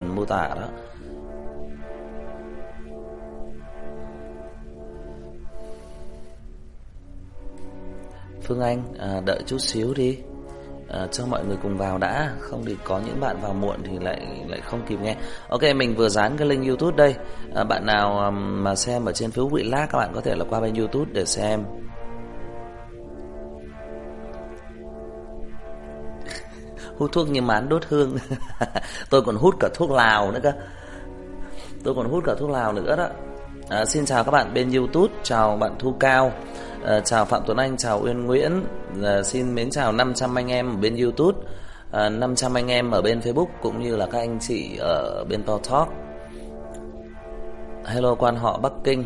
mô tả đó. Phương Anh à, đợi chút xíu đi. À, cho mọi người cùng vào đã không thì có những bạn vào muộn thì lại lại không kịp nghe. Ok mình vừa dán cái link youtube đây. À, bạn nào mà xem ở trên facebook relax các bạn có thể là qua bên youtube để xem. Hút thuốc như mán đốt hương. tôi còn hút cả thuốc lào nữa cơ. Tôi còn hút cả thuốc lào nữa đó. À, xin chào các bạn bên youtube chào bạn thu cao. À, chào phạm tuấn anh chào uyên nguyễn. À, xin mến chào 500 anh em ở bên youtube. À, 500 anh em ở bên facebook cũng như là các anh chị ở bên to talk. Hello quan họ bắc kinh.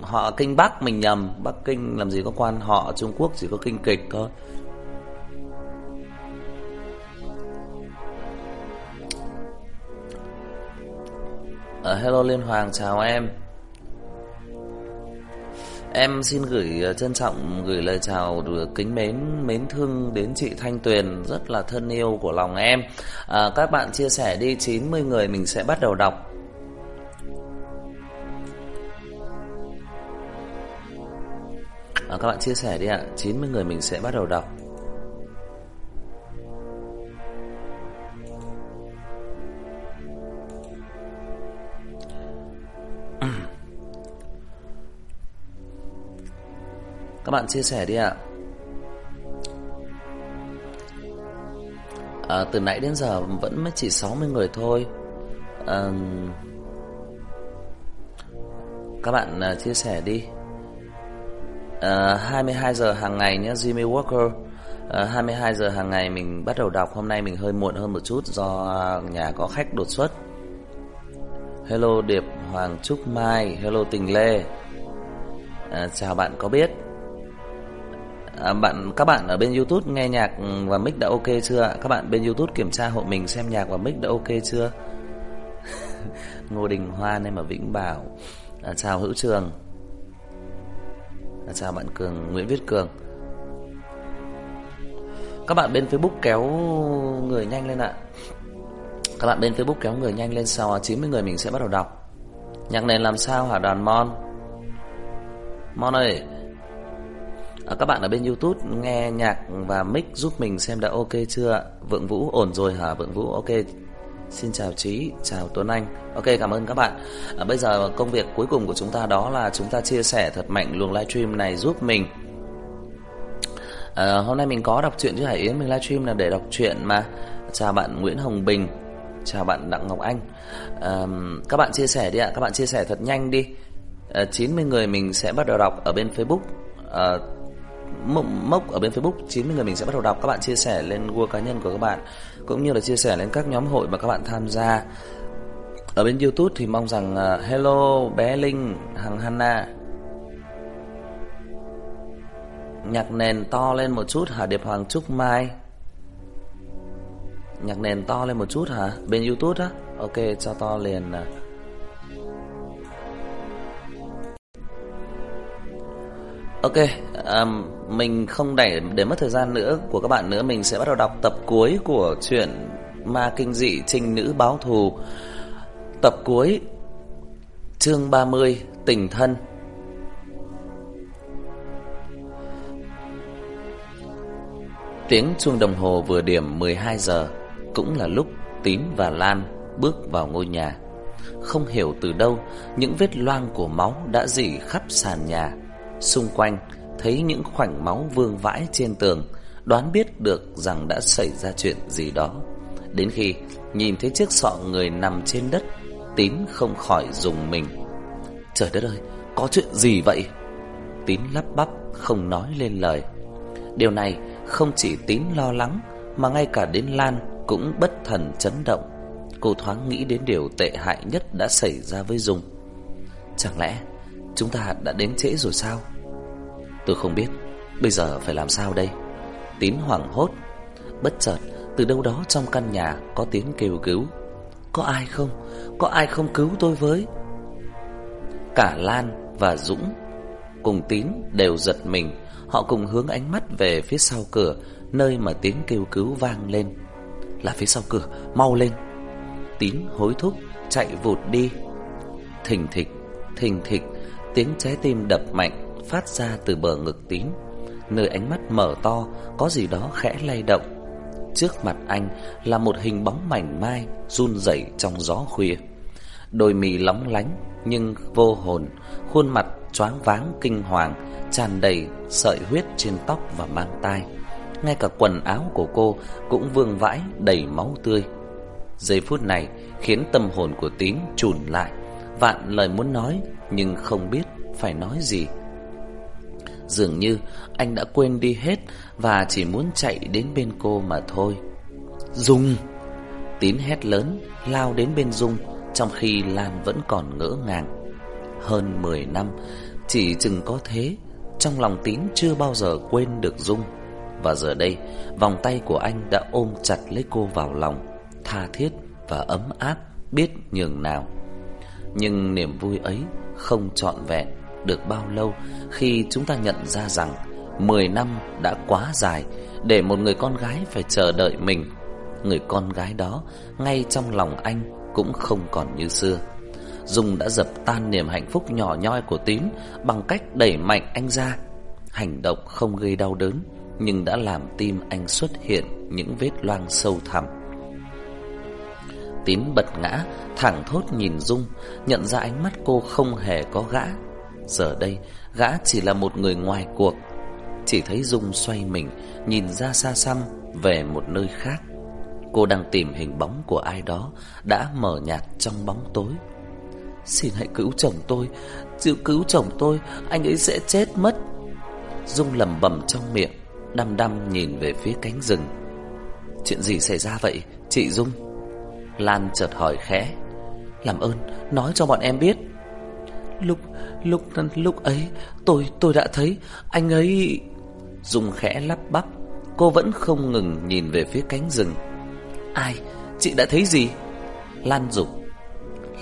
Họ kinh bắc mình nhầm. Bắc kinh làm gì có quan họ trung quốc chỉ có kinh kịch thôi. Uh, hello Liên Hoàng chào em Em xin gửi ờ, trân trọng gửi lời chào kính mến mến thương đến chị Thanh Tuyền rất là thân yêu của lòng em. À, các bạn chia sẻ đi 90 người mình sẽ bắt đầu đọc. À, các bạn chia sẻ đi ạ, 90 người mình sẽ bắt đầu đọc. Các bạn chia sẻ đi ạ. À, Từ nãy đến giờ vẫn mới chỉ 60 người thôi. À, Các bạn à, chia sẻ đi. À, 22 giờ hàng ngày nhé Jimmy Walker. À, 22 giờ hàng ngày mình bắt đầu đọc. Hôm nay mình hơi muộn hơn một chút Do nhà có khách đột xuất. Hello Điệp Hoàng Trúc Mai. Hello Tình Lê. À, Chào bạn có biết à, bạn các bạn ở bên YouTube nghe nhạc và mic đã ok chưa Các bạn bên YouTube kiểm tra hộ mình xem nhạc và mic đã ok chưa? Ngô Đình Hoan em ở Vĩnh Bảo. À, chào Hữu Trường. À, chào bạn Cường Nguyễn Viết Cường. Các bạn bên Facebook kéo người nhanh lên ạ. Các bạn bên Facebook kéo người nhanh lên sau 90 người mình sẽ bắt đầu đọc. Nhạc này làm sao hả đoàn Mon? Mon ơi, à, các bạn ở bên YouTube nghe nhạc và mic giúp mình xem đã ok chưa? Vượng Vũ ổn rồi hả? Vượng Vũ ok. Xin chào Trí, chào Tuấn Anh. Ok cảm ơn các bạn. À, Bây giờ công việc cuối cùng của chúng ta đó là Chúng ta chia sẻ thật mạnh luồng livestream này giúp mình. À, Hôm nay mình có đọc truyện chứ Hải Yến Mình livestream là để đọc truyện mà. Chào bạn Nguyễn Hồng Bình Chào bạn Đặng Ngọc Anh. À, Các bạn chia sẻ đi ạ Các bạn chia sẻ thật nhanh đi. À, 90 người mình sẽ bắt đầu đọc ở bên Facebook. À, mốc ở bên Facebook 90 người mình sẽ bắt đầu đọc. Các bạn chia sẻ lên Google cá nhân của các bạn cũng như là chia sẻ lên các nhóm hội mà các bạn tham gia. Ở bên YouTube thì mong rằng uh, hello bé Linh Hằng Hanna nhạc nền to lên một chút hả? Điệp Hoàng Trúc Mai. Nhạc nền to lên một chút hả? Bên YouTube á? Ok cho to liền uh. Ok, um, mình không để để mất thời gian nữa của các bạn nữa, mình sẽ bắt đầu đọc tập cuối của truyện Ma Kinh Dị Trinh Nữ Báo Thù. Tập cuối, chương 30, Tình Thân. Tiếng chuông đồng hồ vừa điểm 12 giờ, cũng là lúc Tín và Lan bước vào ngôi nhà. Không hiểu từ đâu, những vết loang của máu đã rỉ khắp sàn nhà Xung quanh thấy những khoảnh máu vương vãi trên tường, đoán biết được rằng đã xảy ra chuyện gì đó. Đến khi nhìn thấy chiếc sọ người nằm trên đất, Tín không khỏi dùng mình. Trời đất ơi, có chuyện gì vậy? Tín lắp bắp không nói lên lời. Điều này không chỉ Tín lo lắng mà ngay cả đến Lan cũng bất thần chấn động. Cô thoáng nghĩ đến điều tệ hại nhất đã xảy ra với Dung. Chẳng lẽ chúng ta đã đến trễ rồi sao? Tôi không biết. Bây giờ phải làm sao đây? Tín hoảng hốt Bất chợt từ đâu đó trong căn nhà Có tiếng kêu cứu. Có ai không? Có ai không cứu tôi với? Cả Lan và Dũng Cùng Tín đều giật mình. Họ cùng hướng ánh mắt về phía sau cửa Nơi mà tiếng kêu cứu vang lên. Là phía sau cửa Mau lên. Tín hối thúc chạy vụt đi. Thình thịch, thình thịch, tiếng trái tim đập mạnh phát ra từ bờ ngực tím nơi ánh mắt mở to có gì đó khẽ lay động. Trước mặt anh là một hình bóng mảnh mai run rẩy trong gió khuya. Đôi mì lóng lánh nhưng vô hồn, khuôn mặt choáng váng kinh hoàng, tràn đầy sợi huyết trên tóc và mang tai. Ngay cả quần áo của cô cũng vương vãi đầy máu tươi. Giây phút này khiến tâm hồn của tím trùn lại, vạn lời muốn nói nhưng không biết phải nói gì. Dường như anh đã quên đi hết và chỉ muốn chạy đến bên cô mà thôi. Dung! Tín hét lớn, lao đến bên Dung trong khi Lan vẫn còn ngỡ ngàng. Hơn 10 năm, chỉ chừng có thế, trong lòng Tín chưa bao giờ quên được Dung. Và giờ đây, vòng tay của anh đã ôm chặt lấy cô vào lòng, tha thiết và ấm áp biết nhường nào. Nhưng niềm vui ấy không trọn vẹn được bao lâu khi chúng ta nhận ra rằng 10 năm đã quá dài để một người con gái phải chờ đợi mình. Người con gái đó, ngay trong lòng anh, cũng không còn như xưa. Dung đã dập tan niềm hạnh phúc nhỏ nhoi của Tín bằng cách đẩy mạnh anh ra. Hành động không gây đau đớn, nhưng đã làm tim anh xuất hiện những vết loang sâu thẳm. Tín bật ngã, thẳng thốt nhìn Dung, nhận ra ánh mắt cô không hề có gã. Giờ đây, gã chỉ là một người ngoài cuộc. Chỉ thấy Dung xoay mình, nhìn ra xa xăm về một nơi khác. Cô đang tìm hình bóng của ai đó đã mờ nhạt trong bóng tối. Xin hãy cứu chồng tôi, chịu cứu chồng tôi, anh ấy sẽ chết mất. Dung lầm bầm trong miệng, đăm đăm nhìn về phía cánh rừng. Chuyện gì xảy ra vậy, chị Dung? Lan chợt hỏi khẽ, Làm ơn, nói cho bọn em biết. Lúc lúc lúc ấy, tôi tôi đã thấy, anh ấy Dung khẽ lắp bắp, Cô vẫn không ngừng nhìn về phía cánh rừng. Ai, Chị đã thấy gì? Lan dục,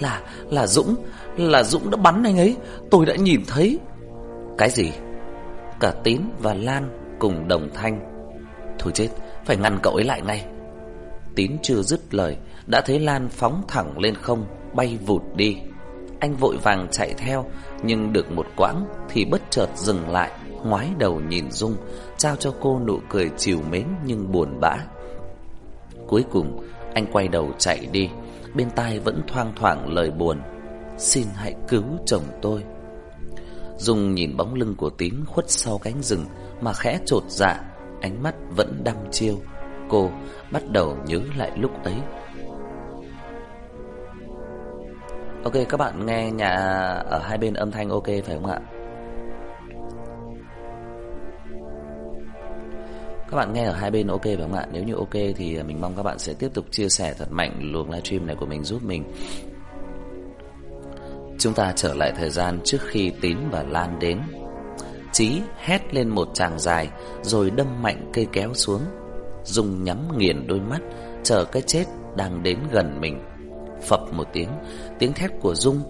Là là Dũng Là Dũng đã bắn anh ấy, Tôi đã nhìn thấy. Cái gì? Cả Tín và Lan cùng đồng thanh. Thôi chết, Phải ngăn cậu ấy lại ngay. Tín chưa dứt lời đã thấy Lan phóng thẳng lên không, bay vụt đi. Anh vội vàng chạy theo, nhưng được một quãng thì bất chợt dừng lại, ngoái đầu nhìn Dung, trao cho cô nụ cười chiều mến nhưng buồn bã. Cuối cùng, anh quay đầu chạy đi, bên tai vẫn thoang thoảng lời buồn. Xin hãy cứu chồng tôi. Dung nhìn bóng lưng của Tín khuất sau cánh rừng mà khẽ trột dạ, ánh mắt vẫn đăm chiêu. Cô bắt đầu nhớ lại lúc ấy Ok, các bạn nghe nhà ở hai bên âm thanh ok phải không ạ? Các bạn nghe ở hai bên ok phải không ạ? Nếu như ok thì mình mong các bạn sẽ tiếp tục chia sẻ thật mạnh luồng livestream này của mình giúp mình. Chúng ta trở lại thời gian trước khi Tín và Lan đến. Chí hét lên một tràng dài, rồi đâm mạnh cây kéo xuống. Dùng nhắm nghiền đôi mắt, chờ cái chết đang đến gần mình. Phập một tiếng, tiếng thét của Dung.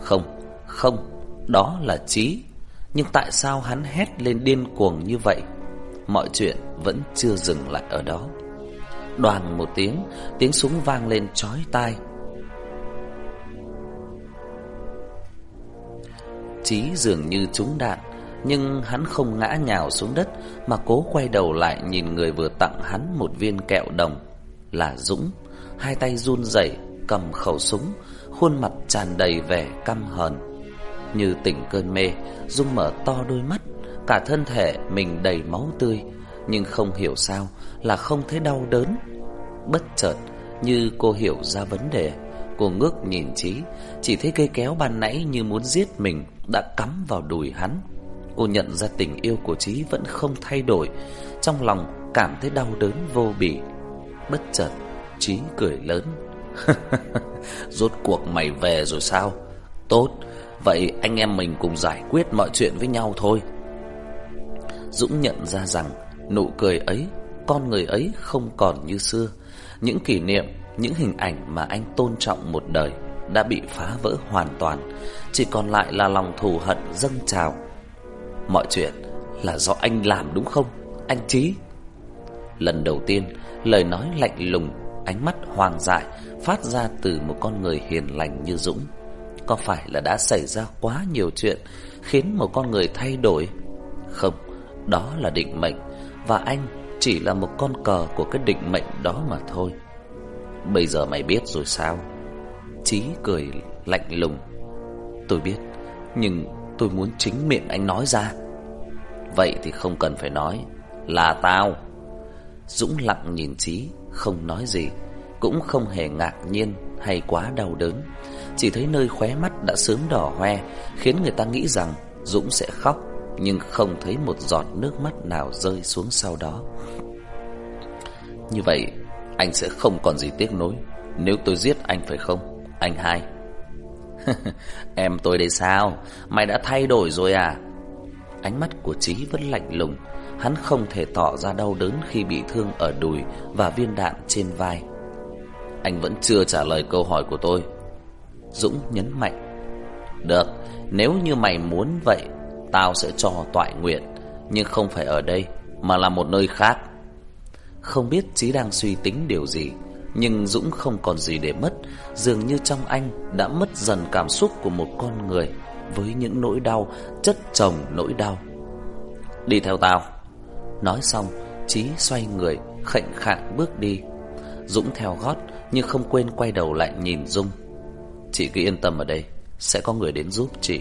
Không, không, đó là Chí. Nhưng tại sao hắn hét lên điên cuồng như vậy? Mọi chuyện vẫn chưa dừng lại ở đó. Đoàn một tiếng, tiếng súng vang lên chói tai. Chí dường như trúng đạn, nhưng hắn không ngã nhào xuống đất mà cố quay đầu lại nhìn người vừa tặng hắn một viên kẹo đồng là Dũng, hai tay run rẩy cầm khẩu súng, khuôn mặt tràn đầy vẻ căm hờn. Như tỉnh cơn mê, Dung mở to đôi mắt, cả thân thể mình đầy máu tươi, nhưng không hiểu sao là không thấy đau đớn. Bất chợt, như cô hiểu ra vấn đề, cô ngước nhìn Chí, chỉ thấy cây kéo ban nãy như muốn giết mình đã cắm vào đùi hắn. Cô nhận ra tình yêu của Chí vẫn không thay đổi, trong lòng cảm thấy đau đớn vô bỉ. Bất chợt, Chí cười lớn. Rốt cuộc mày về rồi sao? Tốt, vậy anh em mình cùng giải quyết mọi chuyện với nhau thôi. Dũng nhận ra rằng nụ cười ấy, con người ấy không còn như xưa. Những kỷ niệm, những hình ảnh mà anh tôn trọng một đời đã bị phá vỡ hoàn toàn, chỉ còn lại là lòng thù hận dâng trào. Mọi chuyện là do anh làm đúng không, anh Chí? Lần đầu tiên, lời nói lạnh lùng ánh mắt hoàng dại phát ra từ một con người hiền lành như Dũng. Có phải là đã xảy ra quá nhiều chuyện khiến một con người thay đổi? Không, đó là định mệnh và anh chỉ là một con cờ của cái định mệnh đó mà thôi. Bây giờ mày biết rồi sao? Chí cười lạnh lùng. Tôi biết, nhưng tôi muốn chính miệng anh nói ra. Vậy thì không cần phải nói, là tao. Dũng lặng nhìn Chí, không nói gì, cũng không hề ngạc nhiên hay quá đau đớn. Chỉ thấy nơi khóe mắt đã sớm đỏ hoe, khiến người ta nghĩ rằng Dũng sẽ khóc, nhưng không thấy một giọt nước mắt nào rơi xuống sau đó. Như vậy, anh sẽ không còn gì tiếc nối nếu tôi giết anh phải không? Anh hai. em tôi đây sao? Mày đã thay đổi rồi à? Ánh mắt của Chí vẫn lạnh lùng, hắn không thể tỏ ra đau đớn khi bị thương ở đùi và viên đạn trên vai. Anh vẫn chưa trả lời câu hỏi của tôi. Dũng nhấn mạnh. Được, nếu như mày muốn vậy, tao sẽ cho toại nguyện, nhưng không phải ở đây, mà là một nơi khác. Không biết Chí đang suy tính điều gì, nhưng Dũng không còn gì để mất, dường như trong anh đã mất dần cảm xúc của một con người với những nỗi đau chất chồng nỗi đau. Đi theo tao. Nói xong, Chí xoay người, khệnh khạng bước đi. Dũng theo gót nhưng không quên quay đầu lại nhìn Dung. Chị cứ yên tâm ở đây, sẽ có người đến giúp chị.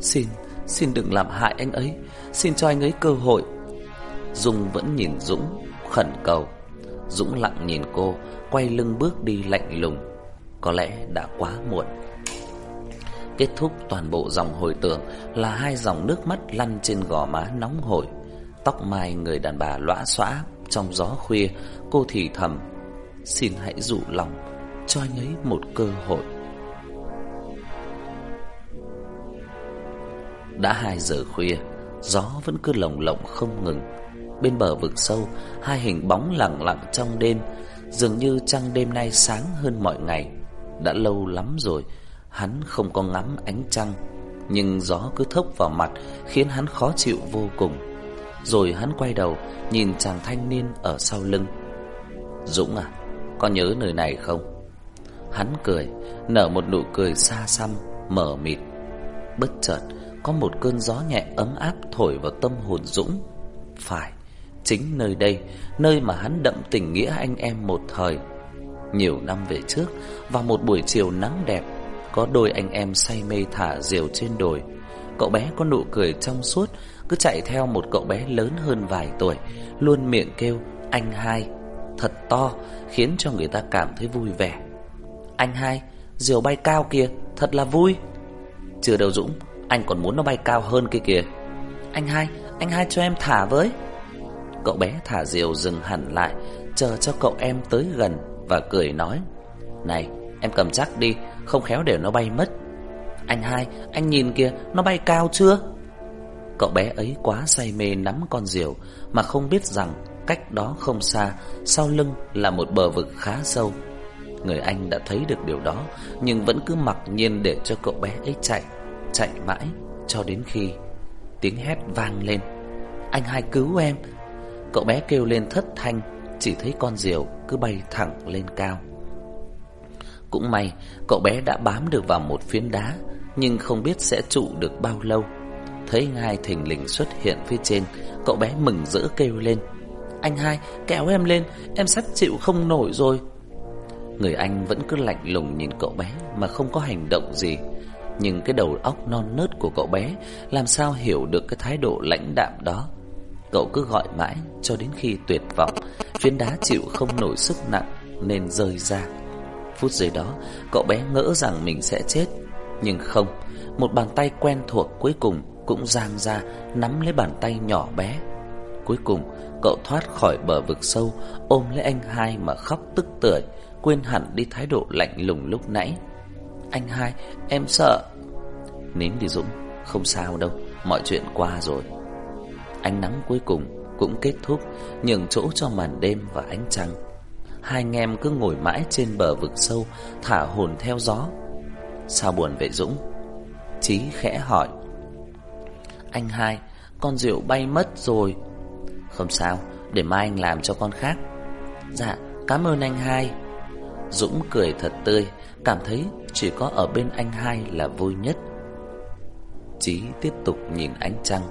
Xin, xin đừng làm hại anh ấy, xin cho anh ấy cơ hội. Dung vẫn nhìn Dũng, khẩn cầu. Dũng lặng nhìn cô, quay lưng bước đi lạnh lùng. Có lẽ đã quá muộn. Kết thúc toàn bộ dòng hồi tưởng là hai dòng nước mắt lăn trên gò má nóng hổi. Tóc mai người đàn bà lõa xõa trong gió khuya, cô thì thầm: "Xin hãy dụ lòng cho anh ấy một cơ hội." Đã hai giờ khuya, gió vẫn cứ lồng lộng không ngừng. Bên bờ vực sâu, hai hình bóng lặng lặng trong đêm, dường như trăng đêm nay sáng hơn mọi ngày. Đã lâu lắm rồi, hắn không có ngắm ánh trăng, nhưng gió cứ thốc vào mặt khiến hắn khó chịu vô cùng. Rồi hắn quay đầu, nhìn chàng thanh niên ở sau lưng. Dũng à, có nhớ nơi này không? Hắn cười, nở một nụ cười xa xăm, mở mịt. Bất chợt, có một cơn gió nhẹ ấm áp thổi vào tâm hồn Dũng. Phải, chính nơi đây, nơi mà hắn đậm tình nghĩa anh em một thời. Nhiều năm về trước, vào một buổi chiều nắng đẹp, có đôi anh em say mê thả diều trên đồi. Cậu bé có nụ cười trong suốt, cứ chạy theo một cậu bé lớn hơn vài tuổi, luôn miệng kêu anh hai, thật to, khiến cho người ta cảm thấy vui vẻ. Anh hai, diều bay cao kìa, thật là vui. Chưa đâu Dũng, anh còn muốn nó bay cao hơn kia kìa. Anh hai, anh hai cho em thả với. Cậu bé thả diều dừng hẳn lại, chờ cho cậu em tới gần và cười nói: "Này, em cầm chắc đi, không khéo để nó bay mất." "Anh hai, anh nhìn kìa, nó bay cao chưa?" Cậu bé ấy quá say mê nắm con diều mà không biết rằng cách đó không xa, sau lưng là một bờ vực khá sâu. Người anh đã thấy được điều đó, nhưng vẫn cứ mặc nhiên để cho cậu bé ấy chạy, chạy mãi cho đến khi tiếng hét vang lên. Anh hai cứu em, Cậu bé kêu lên thất thanh Chỉ thấy con diều cứ bay thẳng lên cao Cũng may cậu bé đã bám được vào một phiến đá Nhưng không biết sẽ trụ được bao lâu Thấy hai thình lình xuất hiện phía trên Cậu bé mừng rỡ kêu lên anh hai, kéo em lên. Em sắp chịu không nổi rồi. Người anh vẫn cứ lạnh lùng nhìn cậu bé Mà không có hành động gì. Nhưng cái đầu óc non nớt của cậu bé Làm sao hiểu được cái thái độ lãnh đạm đó? Cậu cứ gọi mãi cho đến khi tuyệt vọng, Phiến đá chịu không nổi sức nặng Nên rơi ra. Phút giây đó, cậu bé ngỡ rằng mình sẽ chết. Nhưng không, Một bàn tay quen thuộc cuối cùng Cũng giang ra nắm lấy bàn tay nhỏ bé. Cuối cùng cậu thoát khỏi bờ vực sâu, Ôm lấy anh hai mà khóc tức tưởi, Quên hẳn đi thái độ lạnh lùng lúc nãy. Anh hai, em sợ. Nín đi Dũng, Không sao đâu, Mọi chuyện qua rồi. Ánh nắng cuối cùng cũng kết thúc, Nhường chỗ cho màn đêm và ánh trăng. Hai anh em cứ ngồi mãi trên bờ vực sâu, Thả hồn theo gió. Sao buồn vậy Dũng? Chí khẽ hỏi. Anh hai, Con rượu bay mất rồi. Không sao, Để mai anh làm cho con khác. Dạ Cảm ơn anh hai. Dũng cười thật tươi, Cảm thấy chỉ có ở bên anh hai là vui nhất. Chí tiếp tục nhìn ánh trăng,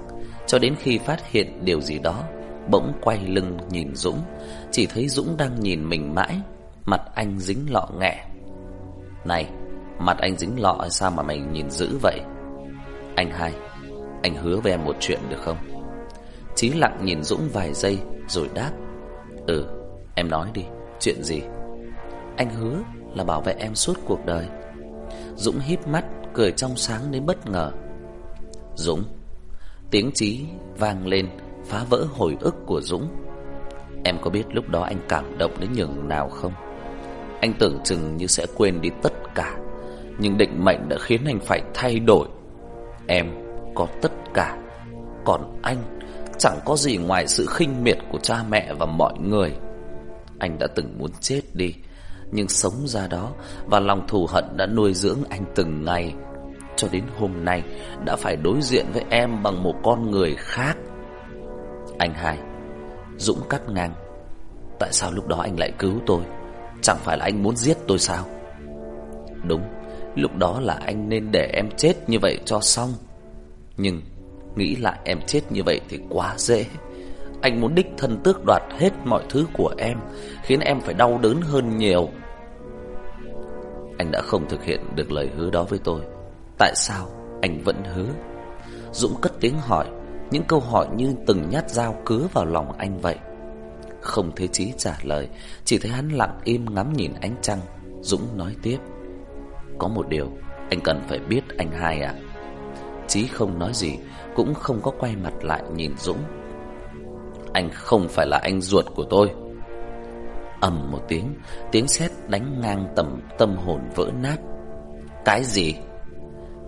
Cho đến khi phát hiện điều gì đó, Bỗng quay lưng nhìn Dũng, Chỉ thấy Dũng đang nhìn mình mãi, Mặt anh dính lọ nghẹ. Này, Mặt anh dính lọ, sao mà mày nhìn dữ vậy? Anh hai, Anh hứa với em một chuyện được không? Chí lặng nhìn Dũng vài giây Rồi đáp Ừ em nói đi, Chuyện gì? Anh hứa là bảo vệ em suốt cuộc đời. Dũng híp mắt, Cười trong sáng đến bất ngờ. Dũng, Tiếng Chí vang lên, Phá vỡ hồi ức của Dũng. Em có biết lúc đó anh cảm động đến nhường nào không? Anh tưởng chừng như sẽ quên đi tất cả, Nhưng định mệnh đã khiến anh phải thay đổi. Em có tất cả, Còn anh Chẳng có gì ngoài sự khinh miệt của cha mẹ và mọi người. Anh đã từng muốn chết đi, Nhưng sống ra đó Và lòng thù hận đã nuôi dưỡng anh từng ngày. Cho đến hôm nay, Đã phải đối diện với em bằng một con người khác. Anh hai, Dũng cắt ngang. Tại sao lúc đó anh lại cứu tôi? Chẳng phải là anh muốn giết tôi sao? Đúng, Lúc đó là anh nên để em chết như vậy cho xong. Nhưng Nghĩ lại em chết như vậy thì quá dễ. Anh muốn đích thân tước đoạt hết mọi thứ của em, Khiến em phải đau đớn hơn nhiều. Anh đã không thực hiện được lời hứa đó với tôi. Tại sao anh vẫn hứa? Dũng cất tiếng hỏi, Những câu hỏi như từng nhát dao cứa vào lòng anh vậy. Không thấy Chí trả lời, Chỉ thấy hắn lặng im ngắm nhìn ánh trăng. Dũng nói tiếp, Có một điều anh cần phải biết anh hai ạ. Chí không nói gì cũng không có quay mặt lại nhìn Dũng. Anh không phải là anh ruột của tôi. Ầm một tiếng Tiếng sét đánh ngang tầm tâm hồn vỡ nát. Cái gì?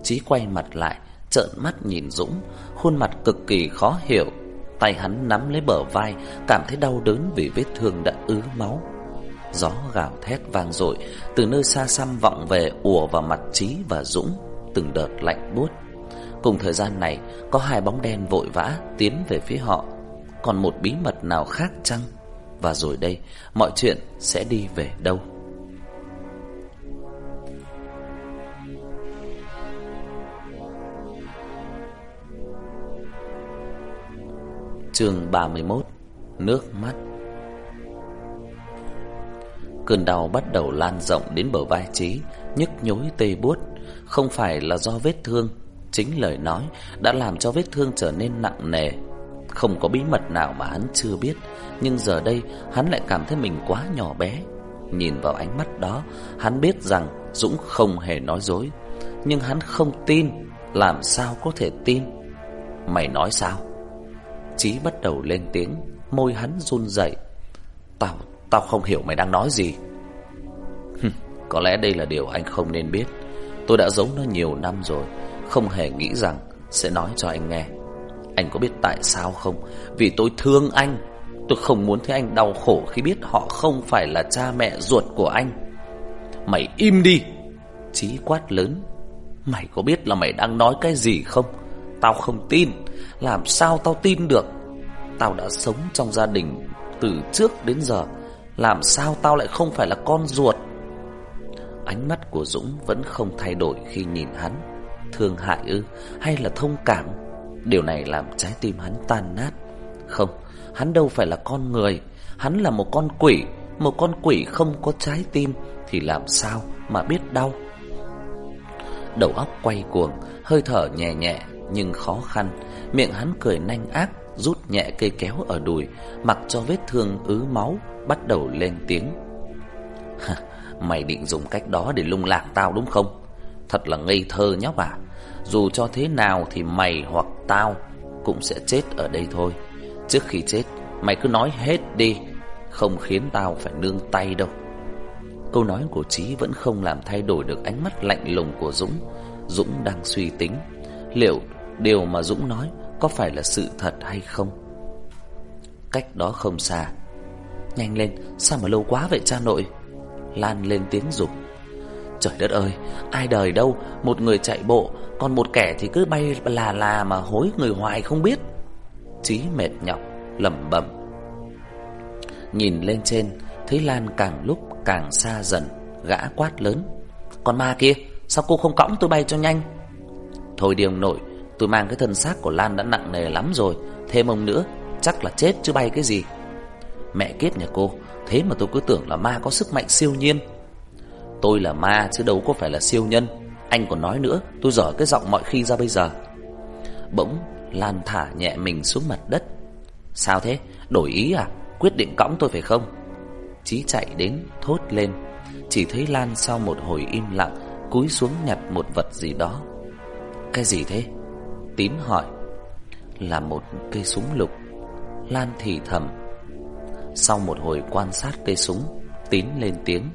Chí quay mặt lại, Trợn mắt nhìn Dũng, Khuôn mặt cực kỳ khó hiểu. Tay hắn nắm lấy bờ vai, Cảm thấy đau đớn vì vết thương đã ứ máu. Gió gào thét vang dội, Từ nơi xa xăm vọng về ùa vào mặt Chí và Dũng, Từng đợt lạnh buốt. Cùng thời gian này, Có hai bóng đen vội vã tiến về phía họ. Còn một bí mật nào khác chăng? Và rồi đây, Mọi chuyện sẽ đi về đâu? Chương 31 Nước mắt. Cơn đau bắt đầu lan rộng đến bờ vai trí Nhức nhối tê buốt. Không phải là do vết thương Chính lời nói đã làm cho vết thương trở nên nặng nề. Không có bí mật nào mà hắn chưa biết Nhưng giờ đây hắn lại cảm thấy mình quá nhỏ bé. Nhìn vào ánh mắt đó Hắn biết rằng Dũng không hề nói dối Nhưng hắn không tin Làm sao có thể tin? Mày nói sao? Chí bắt đầu lên tiếng Môi hắn run rẩy. Tao, tao không hiểu mày đang nói gì. Có lẽ đây là điều anh không nên biết. Tôi đã giấu nó nhiều năm rồi không hề nghĩ rằng sẽ nói cho anh nghe. Anh có biết tại sao không? Vì tôi thương anh. Tôi không muốn thấy anh đau khổ khi biết họ không phải là cha mẹ ruột của anh. Mày im đi! Chí quát lớn. Mày có biết là mày đang nói cái gì không? Tao không tin. Làm sao tao tin được? Tao đã sống trong gia đình từ trước đến giờ. Làm sao tao lại không phải là con ruột? Ánh mắt của Dũng vẫn không thay đổi khi nhìn hắn thương hại ư? Hay là thông cảm? Điều này làm trái tim hắn tan nát. Không, hắn đâu phải là con người. Hắn là một con quỷ. Một con quỷ không có trái tim Thì làm sao mà biết đau? Đầu óc quay cuồng Hơi thở nhẹ nhẹ nhưng khó khăn. Miệng hắn cười nanh ác Rút nhẹ cây kéo ở đùi Mặc cho vết thương ứ máu Bắt đầu lên tiếng. Mày định dùng cách đó để lung lạc tao đúng không? Thật là ngây thơ nhóc à. Dù cho thế nào thì mày hoặc tao Cũng sẽ chết ở đây thôi. Trước khi chết, Mày cứ nói hết đi, Không khiến tao phải nương tay đâu. Câu nói của Trí vẫn không làm thay đổi được ánh mắt lạnh lùng của Dũng. Dũng đang suy tính, Liệu điều mà Dũng nói Có phải là sự thật hay không? Cách đó không xa. Nhanh lên, Sao mà lâu quá vậy cha nội? Lan lên tiếng dục Trời đất ơi, ai đời đâu, một người chạy bộ, còn một kẻ thì cứ bay là là mà hối người hoài không biết. Chí mệt nhọc, lẩm bẩm. Nhìn lên trên Thấy Lan càng lúc càng xa dần Gã quát lớn Con ma kia sao cô không cõng tôi bay cho nhanh Thôi đi ông nội Tôi mang cái thân xác của Lan đã nặng nề lắm rồi Thêm ông nữa Chắc là chết chứ bay cái gì Mẹ kiếp nhà cô Thế mà tôi cứ tưởng là ma có sức mạnh siêu nhiên Tôi là ma chứ đâu có phải là siêu nhân. Anh còn nói nữa, Tôi dở cái giọng mọi khi ra bây giờ. Bỗng Lan thả nhẹ mình xuống mặt đất. Sao thế? Đổi ý à? Quyết định cõng tôi phải không? Chí chạy đến, thốt lên. Chỉ thấy Lan sau một hồi im lặng, Cúi xuống nhặt một vật gì đó. Cái gì thế? Tín hỏi. Là một cây súng lục. Lan thì thầm. Sau một hồi quan sát cây súng, Tín lên tiếng.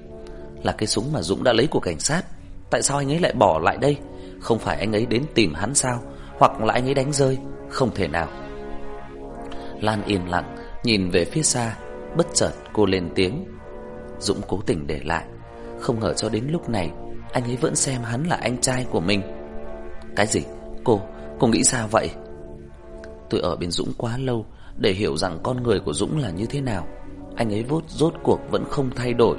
Là cây súng mà Dũng đã lấy của cảnh sát. Tại sao anh ấy lại bỏ lại đây? Không phải anh ấy đến tìm hắn sao? Hoặc là anh ấy đánh rơi? Không thể nào. Lan yên lặng Nhìn về phía xa Bất chợt cô lên tiếng. Dũng cố tình để lại. Không ngờ cho đến lúc này Anh ấy vẫn xem hắn là anh trai của mình. Cái gì? Cô, cô nghĩ sao vậy? Tôi ở bên Dũng quá lâu Để hiểu rằng con người của Dũng là như thế nào. Anh ấy vốt rốt cuộc vẫn không thay đổi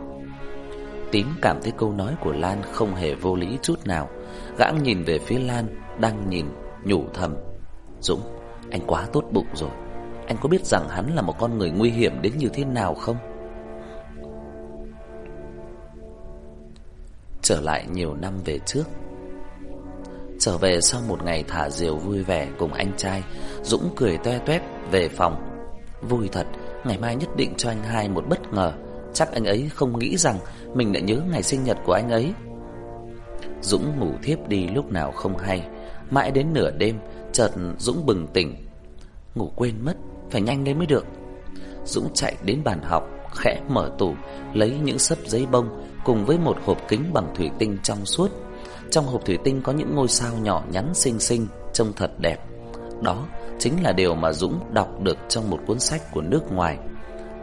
tím cảm thấy câu nói của Lan không hề vô lý chút nào. Gã nhìn về phía Lan Đang nhìn, nhủ thầm. Dũng, anh quá tốt bụng rồi. Anh có biết rằng hắn là một con người nguy hiểm đến như thế nào không? Trở lại nhiều năm về trước. Trở về sau một ngày thả diều vui vẻ cùng anh trai Dũng cười toe toét về phòng. Vui thật, ngày mai nhất định cho anh hai một bất ngờ. Chắc anh ấy không nghĩ rằng mình đã nhớ ngày sinh nhật của anh ấy. Dũng ngủ thiếp đi lúc nào không hay. Mãi đến nửa đêm, Chợt Dũng bừng tỉnh. Ngủ quên mất, Phải nhanh lên mới được. Dũng chạy đến bàn học, Khẽ mở tủ, Lấy những sấp giấy bông Cùng với một hộp kính bằng thủy tinh trong suốt. Trong hộp thủy tinh có những ngôi sao nhỏ nhắn xinh xinh, Trông thật đẹp. Đó chính là điều mà Dũng đọc được trong một cuốn sách của nước ngoài.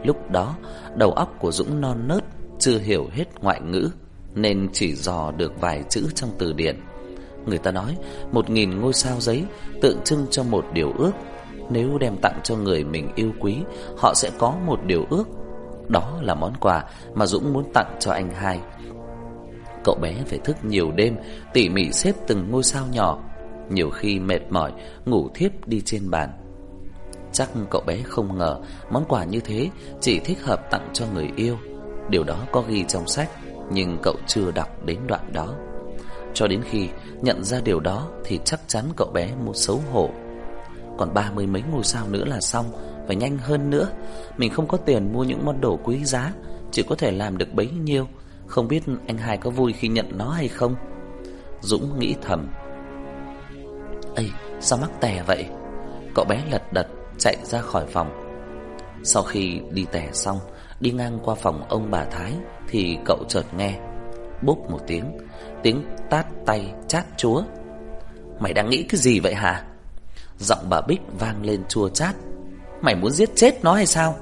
Lúc đó, Đầu óc của Dũng non nớt, Chưa hiểu hết ngoại ngữ, Nên chỉ dò được vài chữ trong từ điển. Người ta nói, Một nghìn ngôi sao giấy Tượng trưng cho một điều ước. Nếu đem tặng cho người mình yêu quý, Họ sẽ có một điều ước. Đó là món quà mà Dũng muốn tặng cho anh hai. Cậu bé phải thức nhiều đêm, Tỉ mỉ xếp từng ngôi sao nhỏ. Nhiều khi mệt mỏi, Ngủ thiếp đi trên bàn. Chắc cậu bé không ngờ Món quà như thế Chỉ thích hợp tặng cho người yêu. Điều đó có ghi trong sách, Nhưng cậu chưa đọc đến đoạn đó. Cho đến khi nhận ra điều đó Thì chắc chắn cậu bé một xấu hổ. Còn ba mươi mấy ngôi sao nữa là xong, Phải nhanh hơn nữa. Mình không có tiền mua những món đồ quý giá, Chỉ có thể làm được bấy nhiêu. Không biết anh hai có vui khi nhận nó hay không? Dũng nghĩ thầm. Ây, sao mắc tè vậy? Cậu bé lật đật chạy ra khỏi phòng. Sau khi đi tè xong, Đi ngang qua phòng ông bà Thái Thì cậu chợt nghe Bốp một tiếng Tiếng tát tay chát chúa. Mày đang nghĩ cái gì vậy hả? Giọng bà Bích vang lên chua chát. Mày muốn giết chết nó hay sao?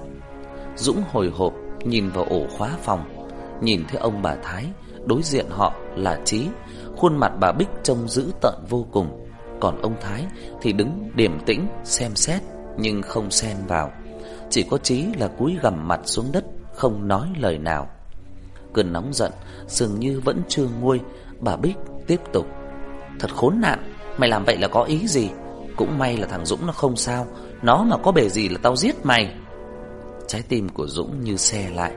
Dũng hồi hộp Nhìn vào ổ khóa phòng, Nhìn thấy ông bà Thái Đối diện họ là Trí Khuôn mặt bà Bích trông dữ tợn vô cùng. Còn ông Thái thì đứng điềm tĩnh Xem xét nhưng không xen vào. Chỉ có Trí là cúi gằm mặt xuống đất, Không nói lời nào. Cơn nóng giận Dường như vẫn chưa nguôi, Bà Bích tiếp tục. Thật khốn nạn, Mày làm vậy là có ý gì? Cũng may là thằng Dũng nó không sao, Nó mà có bề gì là tao giết mày. Trái tim của Dũng như xe lại,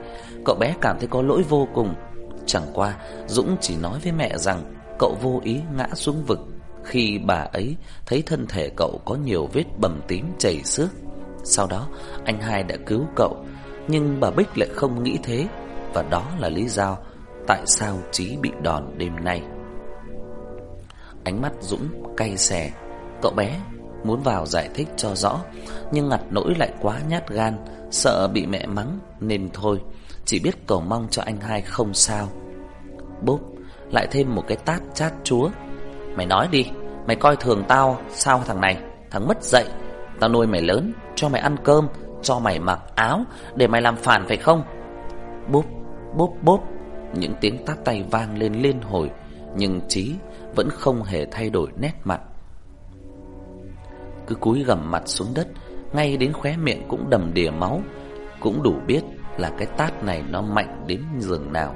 Cậu bé cảm thấy có lỗi vô cùng. Chẳng qua, Dũng chỉ nói với mẹ rằng Cậu vô ý ngã xuống vực. Khi bà ấy thấy thân thể cậu có nhiều vết bầm tím chảy xước, Sau đó anh hai đã cứu cậu. Nhưng bà Bích lại không nghĩ thế, Và đó là lý do Tại sao Trí bị đòn đêm nay. Ánh mắt Dũng cay xè. Cậu bé muốn vào giải thích cho rõ, Nhưng ngặt nỗi lại quá nhát gan, Sợ bị mẹ mắng Nên thôi. Chỉ biết cầu mong cho anh hai không sao. Bốp, Lại thêm một cái tát chát chúa. Mày nói đi Mày coi thường tao sao thằng này? Thằng mất dạy Tao nuôi mày lớn Cho mày ăn cơm Cho mày mặc áo Để mày làm phản phải không? Bốp Bốp bốp. Những tiếng tát tay vang lên liên hồi Nhưng Trí vẫn không hề thay đổi nét mặt. Cứ cúi gầm mặt xuống đất Ngay đến khóe miệng cũng đầm đìa máu Cũng đủ biết là cái tát này nó mạnh đến giường nào.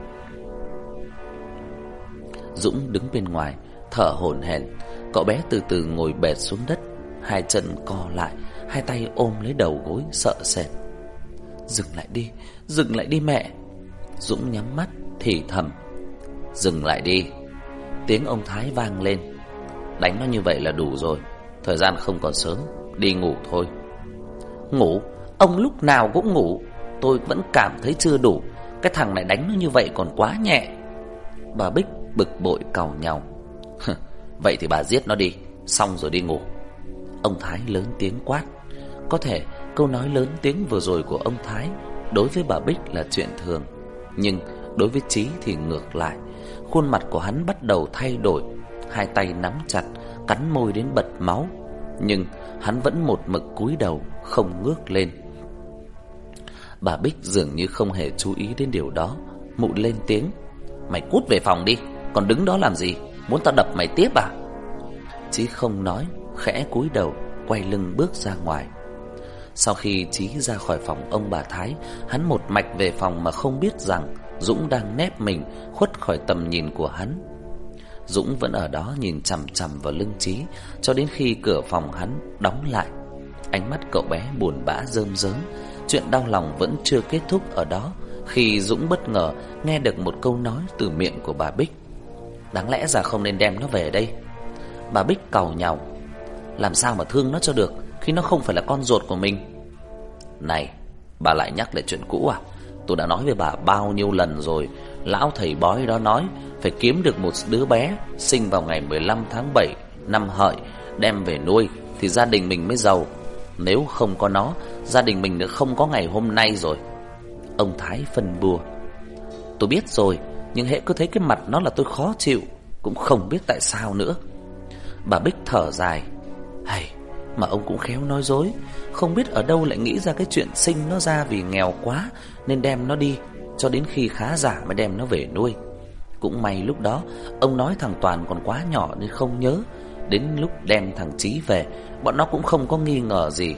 Dũng đứng bên ngoài, thở hổn hển. Cậu bé từ từ ngồi bệt xuống đất, hai chân co lại, hai tay ôm lấy đầu gối sợ sệt. Dừng lại đi, dừng lại đi mẹ. Dũng nhắm mắt thì thầm. Dừng lại đi. Tiếng ông Thái vang lên. Đánh nó như vậy là đủ rồi, thời gian không còn sớm, đi ngủ thôi. Ngủ? Ông lúc nào cũng ngủ. Tôi vẫn cảm thấy chưa đủ. Cái thằng này đánh nó như vậy còn quá nhẹ. Bà Bích bực bội càu nhau. Vậy thì bà giết nó đi, xong rồi đi ngủ. Ông Thái lớn tiếng quát. Có thể câu nói lớn tiếng vừa rồi của ông Thái đối với bà Bích là chuyện thường, nhưng đối với trí thì ngược lại. Khuôn mặt của hắn bắt đầu thay đổi, hai tay nắm chặt, cắn môi đến bật máu, nhưng hắn vẫn một mực cúi đầu, không ngước lên. Bà Bích dường như không hề chú ý đến điều đó, mụ lên tiếng: "Mày cút về phòng đi, còn đứng đó làm gì? Muốn tao đập mày tiếp à?" Chí không nói, khẽ cúi đầu, quay lưng bước ra ngoài. Sau khi Chí ra khỏi phòng ông bà Thái, hắn một mạch về phòng mà không biết rằng Dũng đang nép mình khuất khỏi tầm nhìn của hắn. Dũng vẫn ở đó nhìn chằm chằm vào lưng Chí cho đến khi cửa phòng hắn đóng lại. Ánh mắt cậu bé buồn bã rơm rớm, chuyện đau lòng vẫn chưa kết thúc ở đó khi Dũng bất ngờ nghe được một câu nói từ miệng của bà Bích. Đáng lẽ ra không nên đem nó về đây. Bà Bích cầu nhau làm sao mà thương nó cho được khi nó không phải là con ruột của mình. Này, bà lại nhắc lại chuyện cũ à? Tôi đã nói với bà bao nhiêu lần rồi, lão thầy bói đó nói phải kiếm được một đứa bé sinh vào ngày 15 tháng 7 năm hợi đem về nuôi thì gia đình mình mới giàu. Nếu không có nó, gia đình mình đã không có ngày hôm nay rồi. Ông Thái phân bùa. Tôi biết rồi, nhưng hệ cứ thấy cái mặt nó là tôi khó chịu, cũng không biết tại sao nữa. Bà Bích thở dài. Hay, mà ông cũng khéo nói dối, không biết ở đâu lại nghĩ ra cái chuyện sinh nó ra vì nghèo quá nên đem nó đi, cho đến khi khá giả mới đem nó về nuôi. Cũng may lúc đó ông nói thằng Toàn còn quá nhỏ nên không nhớ, đến lúc đem thằng Chí về, bọn nó cũng không có nghi ngờ gì.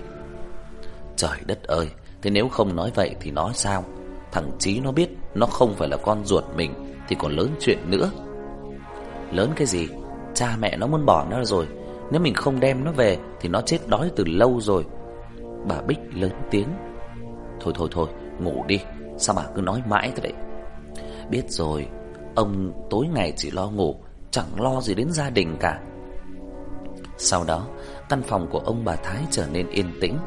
Trời đất ơi, thế nếu không nói vậy thì nói sao? Thằng Chí nó biết nó không phải là con ruột mình thì còn lớn chuyện nữa. Lớn cái gì? Cha mẹ nó muốn bỏ nó rồi, nếu mình không đem nó về Thì nó chết đói từ lâu rồi. Bà Bích lớn tiếng. Thôi thôi thôi ngủ đi. Sao bà cứ nói mãi thế vậy Biết rồi Ông tối ngày chỉ lo ngủ Chẳng lo gì đến gia đình cả. Sau đó Căn phòng của ông bà Thái trở nên yên tĩnh.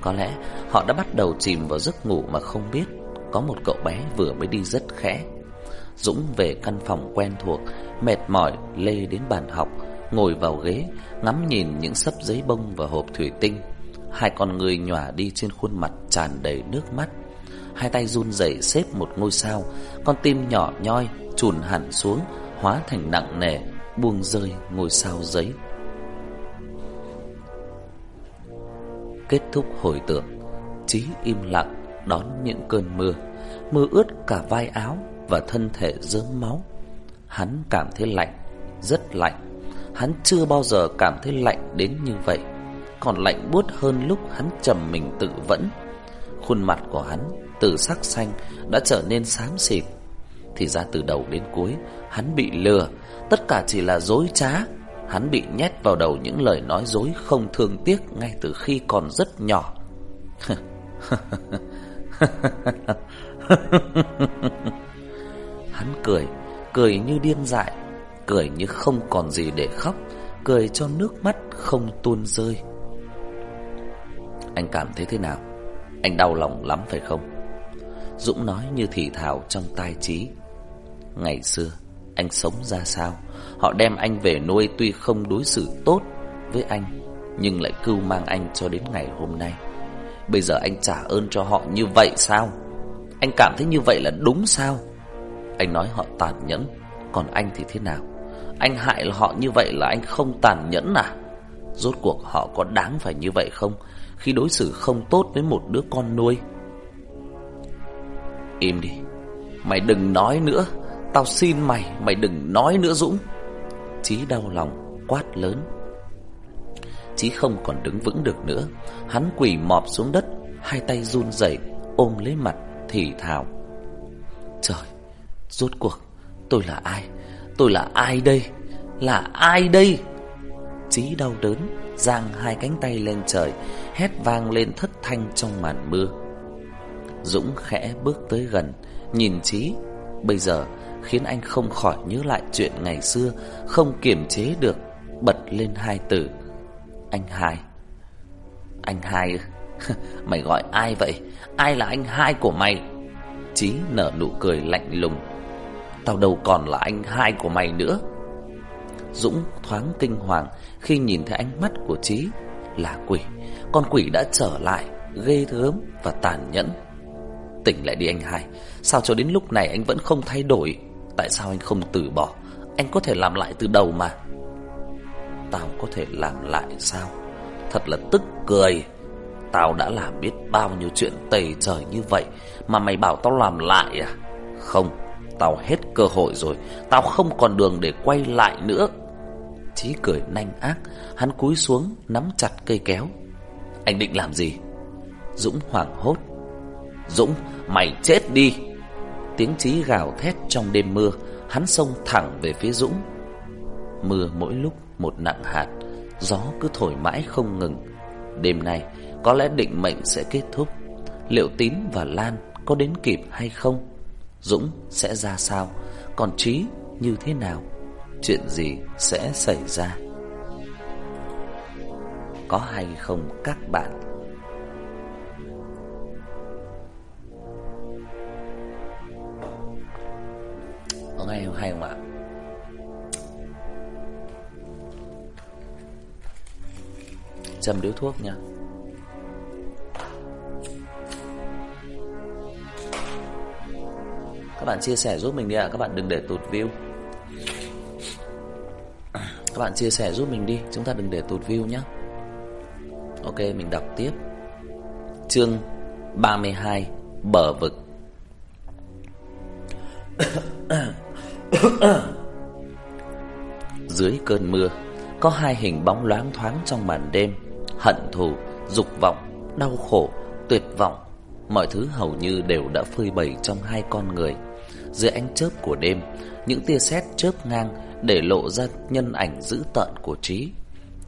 Có lẽ họ đã bắt đầu chìm vào giấc ngủ mà không biết. Có một cậu bé vừa mới đi rất khẽ Dũng về căn phòng quen thuộc Mệt mỏi lê đến bàn học ngồi vào ghế, ngắm nhìn những sấp giấy bông và hộp thủy tinh. Hai con người nhòa đi trên khuôn mặt tràn đầy nước mắt. Hai tay run rẩy xếp một ngôi sao, con tim nhỏ nhoi chùn hẳn xuống, hóa thành nặng nề, buông rơi ngôi sao giấy. Kết thúc hồi tưởng, trí im lặng đón những cơn mưa. Mưa ướt cả vai áo và thân thể rớm máu. Hắn cảm thấy lạnh, rất lạnh. Hắn chưa bao giờ cảm thấy lạnh đến như vậy. Còn lạnh buốt hơn lúc hắn trầm mình tự vẫn. Khuôn mặt của hắn từ sắc xanh đã trở nên xám xịt. Thì ra từ đầu đến cuối Hắn bị lừa. Tất cả chỉ là dối trá. Hắn bị nhét vào đầu những lời nói dối không thương tiếc ngay từ khi còn rất nhỏ. Hắn cười Cười như điên dại cười như không còn gì để khóc, cười cho nước mắt không tuôn rơi. Anh cảm thấy thế nào? Anh đau lòng lắm phải không? Dũng nói như thì thào trong tai trí. Ngày xưa, anh sống ra sao? Họ đem anh về nuôi tuy không đối xử tốt với anh, nhưng lại cưu mang anh cho đến ngày hôm nay. Bây giờ anh trả ơn cho họ như vậy sao? Anh cảm thấy như vậy là đúng sao? Anh nói họ tàn nhẫn, còn anh thì thế nào? Anh hại họ như vậy là anh không tàn nhẫn à? Rốt cuộc họ có đáng phải như vậy không? Khi đối xử không tốt với một đứa con nuôi Im đi Mày đừng nói nữa Tao xin mày Mày đừng nói nữa Dũng Chí đau lòng Quát lớn Chí không còn đứng vững được nữa Hắn quỳ mọp xuống đất Hai tay run rẩy ôm lấy mặt thì thào Trời, rốt cuộc tôi là ai? Tôi là ai đây? Là ai đây? Chí đau đớn, giang hai cánh tay lên trời, hét vang lên thất thanh trong màn mưa. Dũng khẽ bước tới gần, nhìn Chí, bây giờ khiến anh không khỏi nhớ lại chuyện ngày xưa, không kiềm chế được, bật lên hai từ. Anh hai. Anh hai Mày gọi ai vậy? Ai là anh hai của mày? Chí nở nụ cười lạnh lùng. Tao đâu còn là anh hai của mày nữa. Dũng thoáng kinh hoàng khi nhìn thấy ánh mắt của Chí là quỷ. Con quỷ đã trở lại, ghê gớm và tàn nhẫn. Tỉnh lại đi anh hai, sao cho đến lúc này anh vẫn không thay đổi? Tại sao anh không từ bỏ? Anh có thể làm lại từ đầu mà. Tao có thể làm lại sao? Thật là tức cười. Tao đã làm biết bao nhiêu chuyện tày trời như vậy mà mày bảo tao làm lại à? Không, tao hết cơ hội rồi, tao không còn đường để quay lại nữa. Chí cười nanh ác, hắn cúi xuống nắm chặt cây kéo. Anh định làm gì? Dũng hoảng hốt. Dũng, mày chết đi. Tiếng Chí gào thét trong đêm mưa, hắn xông thẳng về phía Dũng. Mưa mỗi lúc một nặng hạt, gió cứ thổi mãi không ngừng. Đêm nay có lẽ định mệnh sẽ kết thúc. Liệu Tín và Lan có đến kịp hay không? Dũng sẽ ra sao? Còn Trí như thế nào? Chuyện gì sẽ xảy ra? Có hay không các bạn? Có hay không ạ? Châm điếu thuốc nha. Các bạn chia sẻ giúp mình đi ạ. Các bạn đừng để tụt view. Các bạn chia sẻ giúp mình đi. Chúng ta đừng để tụt view nhé Ok, mình đọc tiếp. Chương 32 Bờ vực. Dưới cơn mưa, Có hai hình bóng loáng thoáng trong màn đêm. Hận thù, dục vọng, đau khổ, tuyệt vọng Mọi thứ hầu như đều đã phơi bày trong hai con người dưới ánh chớp của đêm, những tia sét chớp ngang để lộ ra nhân ảnh dữ tợn của Trí.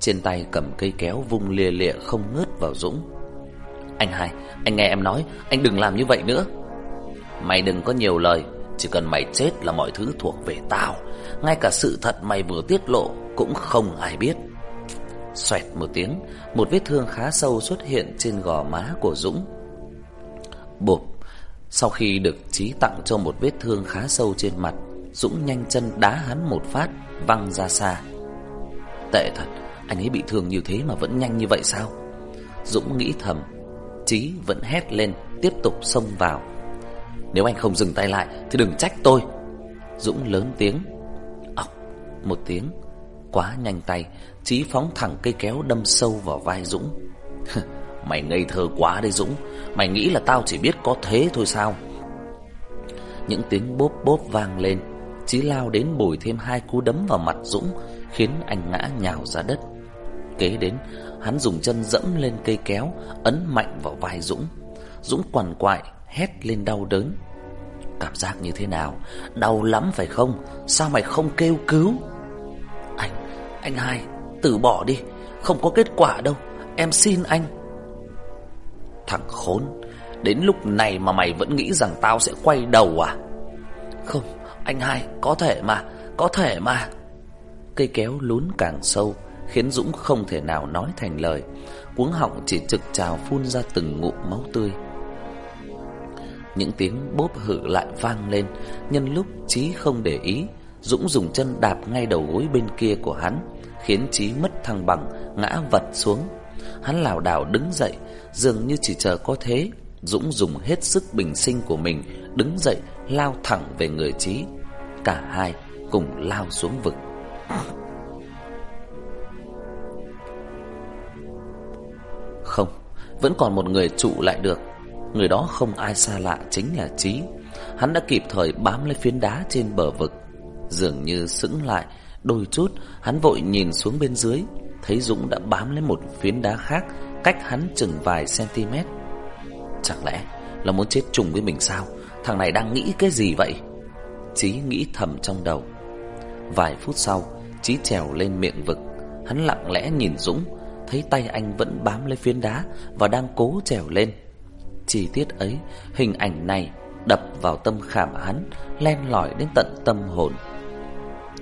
Trên tay cầm cây kéo vung lìa lịa không ngớt vào Dũng. Anh hai, anh nghe em nói, anh đừng làm như vậy nữa. Mày đừng có nhiều lời, chỉ cần mày chết là mọi thứ thuộc về tao. Ngay cả sự thật mày vừa tiết lộ cũng không ai biết. Xoẹt một tiếng, một vết thương khá sâu xuất hiện trên gò má của Dũng. Bụp, sau khi được Chí tặng cho một vết thương khá sâu trên mặt, Dũng nhanh chân đá hắn một phát, văng ra xa. Tệ thật, anh ấy bị thương như thế mà vẫn nhanh như vậy sao? Dũng nghĩ thầm, Chí vẫn hét lên, tiếp tục xông vào. Nếu anh không dừng tay lại thì đừng trách tôi. Dũng lớn tiếng. Ọc, một tiếng, quá nhanh tay, Chí phóng thẳng cây kéo đâm sâu vào vai Dũng. Mày ngây thơ quá đấy Dũng. Mày nghĩ là tao chỉ biết có thế thôi sao? Những tiếng bốp bốp vang lên. Chí lao đến bồi thêm hai cú đấm vào mặt Dũng Khiến anh ngã nhào ra đất. Kế đến Hắn dùng chân dẫm lên cây kéo Ấn mạnh vào vai Dũng. Dũng quằn quại hét lên đau đớn. Cảm giác như thế nào? Đau lắm phải không? Sao mày không kêu cứu? Anh, anh hai từ bỏ đi. Không có kết quả đâu. Em xin anh. Thằng khốn, Đến lúc này mà mày vẫn nghĩ rằng tao sẽ quay đầu à? Không, Anh hai, có thể mà, Có thể mà. Cây kéo lún càng sâu, Khiến Dũng không thể nào nói thành lời. Cuống họng chỉ trực trào phun ra từng ngụm máu tươi. Những tiếng bốp hự lại vang lên. Nhân lúc Chí không để ý, Dũng dùng chân đạp ngay đầu gối bên kia của hắn. Khiến Chí mất thăng bằng, Ngã vật xuống. Hắn lảo đảo đứng dậy, Dường như chỉ chờ có thế, Dũng dùng hết sức bình sinh của mình, Đứng dậy, lao thẳng về người Trí. Cả hai cùng lao xuống vực. Không, Vẫn còn một người trụ lại được. Người đó không ai xa lạ chính là Trí. Hắn đã kịp thời bám lấy phiến đá trên bờ vực. Dường như sững lại Đôi chút, Hắn vội nhìn xuống bên dưới, Thấy Dũng đã bám lấy một phiến đá khác cách hắn chừng vài cm. Chẳng lẽ là muốn chết chung với mình sao? Thằng này đang nghĩ cái gì vậy? Chí nghĩ thầm trong đầu. Vài phút sau, Chí trèo lên miệng vực. Hắn lặng lẽ nhìn Dũng, Thấy tay anh vẫn bám lấy phiến đá Và đang cố trèo lên. Chi tiết ấy, Hình ảnh này Đập vào tâm khảm hắn, Len lỏi đến tận tâm hồn.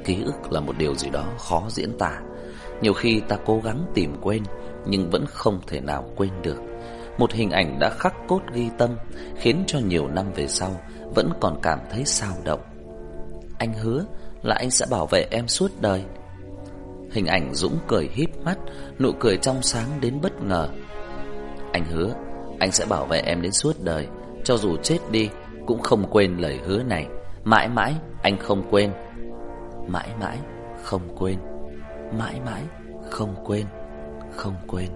Ký ức là một điều gì đó khó diễn tả. Nhiều khi ta cố gắng tìm quên, Nhưng vẫn không thể nào quên được. Một hình ảnh đã khắc cốt ghi tâm, Khiến cho nhiều năm về sau Vẫn còn cảm thấy sao động. Anh hứa là anh sẽ bảo vệ em suốt đời. Hình ảnh Dũng cười híp mắt, Nụ cười trong sáng đến bất ngờ. Anh hứa, Anh sẽ bảo vệ em đến suốt đời. Cho dù chết đi, Cũng không quên lời hứa này. Mãi mãi, anh không quên. Mãi mãi không quên. Mãi mãi không quên. Không quên.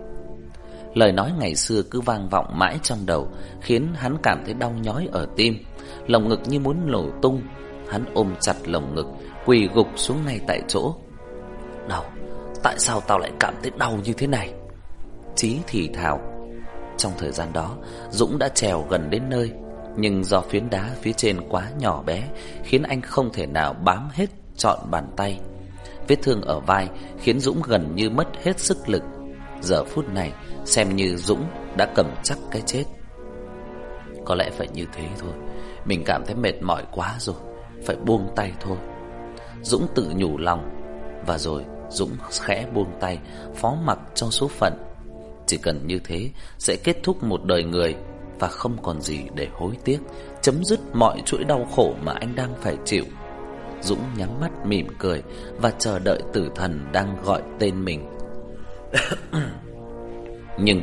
Lời nói ngày xưa cứ vang vọng mãi trong đầu, Khiến hắn cảm thấy đau nhói ở tim. Lồng ngực như muốn nổ tung, Hắn ôm chặt lồng ngực, Quỳ gục xuống ngay tại chỗ. Đau, Tại sao tao lại cảm thấy đau như thế này? Chí thì thào. Trong thời gian đó, Dũng đã trèo gần đến nơi, Nhưng do phiến đá phía trên quá nhỏ bé, Khiến anh không thể nào bám hết trọn bàn tay. Vết thương ở vai Khiến Dũng gần như mất hết sức lực. Giờ phút này, Xem như Dũng đã cầm chắc cái chết. Có lẽ phải như thế thôi. Mình cảm thấy mệt mỏi quá rồi. Phải buông tay thôi. Dũng tự nhủ lòng. Và rồi, Dũng khẽ buông tay, Phó mặc cho số phận. Chỉ cần như thế, Sẽ kết thúc một đời người Và không còn gì để hối tiếc, Chấm dứt mọi chuỗi đau khổ mà anh đang phải chịu. Dũng nhắm mắt mỉm cười Và chờ đợi tử thần đang gọi tên mình. Nhưng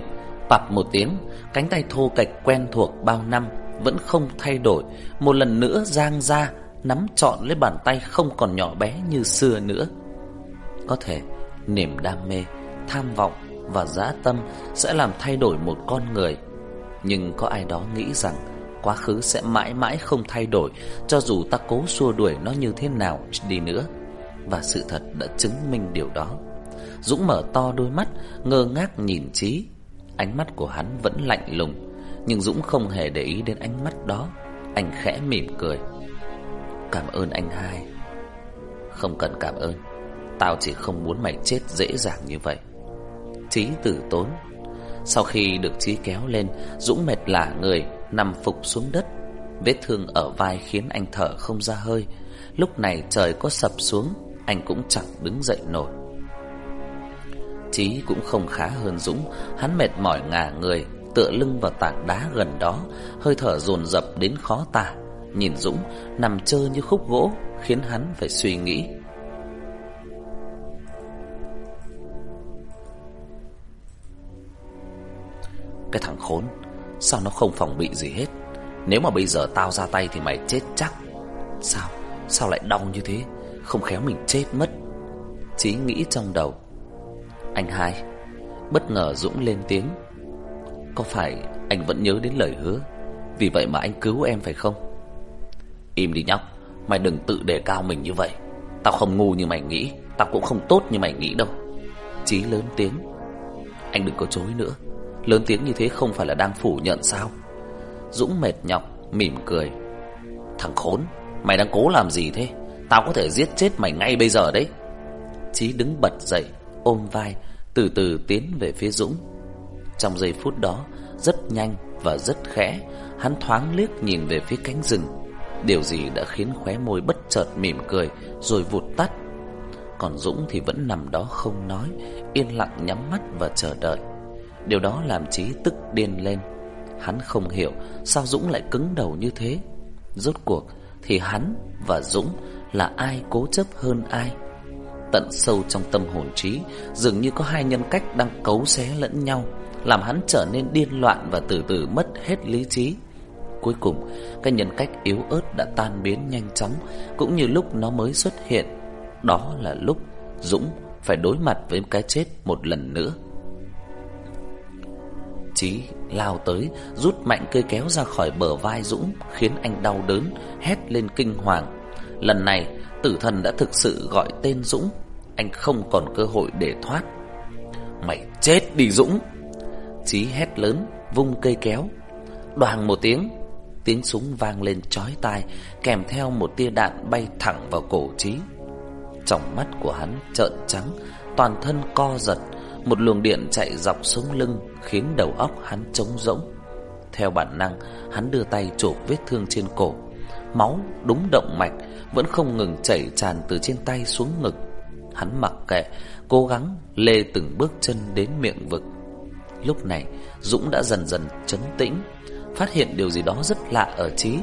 Pặp một tiếng, Cánh tay thô cạch quen thuộc bao năm Vẫn không thay đổi. Một lần nữa giang ra, Nắm trọn lấy bàn tay không còn nhỏ bé như xưa nữa. Có thể, niềm đam mê, Tham vọng và dã tâm Sẽ làm thay đổi một con người. Nhưng có ai đó nghĩ rằng Quá khứ sẽ mãi mãi không thay đổi, Cho dù ta cố xua đuổi nó như thế nào đi nữa. Và sự thật đã chứng minh điều đó. Dũng mở to đôi mắt, Ngơ ngác nhìn Trí Ánh mắt của hắn vẫn lạnh lùng, Nhưng Dũng không hề để ý đến ánh mắt đó. Anh khẽ mỉm cười. Cảm ơn anh hai. Không cần cảm ơn. Tao chỉ không muốn mày chết dễ dàng như vậy. Trí tử tốn. Sau khi được Trí kéo lên, Dũng mệt lả người. Nằm phục xuống đất. Vết thương ở vai khiến anh thở không ra hơi. Lúc này trời có sập xuống, Anh cũng chẳng đứng dậy nổi. Chí cũng không khá hơn Dũng, Hắn mệt mỏi ngả người, Tựa lưng vào tảng đá gần đó, Hơi thở dồn dập đến khó tả. Nhìn Dũng, nằm trơ như khúc gỗ, Khiến hắn phải suy nghĩ. Cái thằng khốn Sao nó không phòng bị gì hết? Nếu mà bây giờ tao ra tay thì mày chết chắc. Sao? Sao lại đau như thế? Không khéo mình chết mất. Chí nghĩ trong đầu. Anh hai, Bất ngờ Dũng lên tiếng. Có phải anh vẫn nhớ đến lời hứa? Vì vậy mà anh cứu em phải không? Im đi nhóc, Mày đừng tự đề cao mình như vậy. Tao không ngu như mày nghĩ, Tao cũng không tốt như mày nghĩ đâu. Chí lớn tiếng. Anh đừng có chối nữa. Lớn tiếng như thế không phải là đang phủ nhận sao? Dũng mệt nhọc, Mỉm cười. Thằng khốn, Mày đang cố làm gì thế? Tao có thể giết chết mày ngay bây giờ đấy. Chí đứng bật dậy, Ôm vai, Từ từ tiến về phía Dũng. Trong giây phút đó, Rất nhanh và rất khẽ, Hắn thoáng liếc nhìn về phía cánh rừng. Điều gì đã khiến khóe môi bất chợt mỉm cười Rồi vụt tắt? Còn Dũng thì vẫn nằm đó không nói, Yên lặng nhắm mắt và chờ đợi. Điều đó làm Trí tức điên lên. Hắn không hiểu Sao Dũng lại cứng đầu như thế. Rốt cuộc thì hắn và Dũng Là ai, cố chấp hơn ai? Tận sâu trong tâm hồn Trí Dường như có hai nhân cách đang cấu xé lẫn nhau, Làm hắn trở nên điên loạn Và từ từ mất hết lý trí. Cuối cùng, Cái nhân cách yếu ớt đã tan biến nhanh chóng, Cũng như lúc nó mới xuất hiện. Đó là lúc Dũng phải đối mặt với cái chết một lần nữa. Chí lao tới, Rút mạnh cây kéo ra khỏi bờ vai Dũng, Khiến anh đau đớn, Hét lên kinh hoàng. Lần này, tử thần đã thực sự gọi tên Dũng, Anh không còn cơ hội để thoát. Mày chết đi Dũng! Chí hét lớn, Vung cây kéo. Đoàn một tiếng Tiếng súng vang lên chói tai, Kèm theo một tia đạn bay thẳng vào cổ Chí. Trong mắt của hắn trợn trắng, Toàn thân co giật một luồng điện chạy dọc sống lưng, Khiến đầu óc hắn trống rỗng. Theo bản năng, Hắn đưa tay chộp vết thương trên cổ. Máu đúng động mạch, Vẫn không ngừng chảy tràn từ trên tay xuống ngực. Hắn mặc kệ, Cố gắng lê từng bước chân đến miệng vực. Lúc này, Dũng đã dần dần chấn tĩnh, Phát hiện điều gì đó rất lạ ở trí.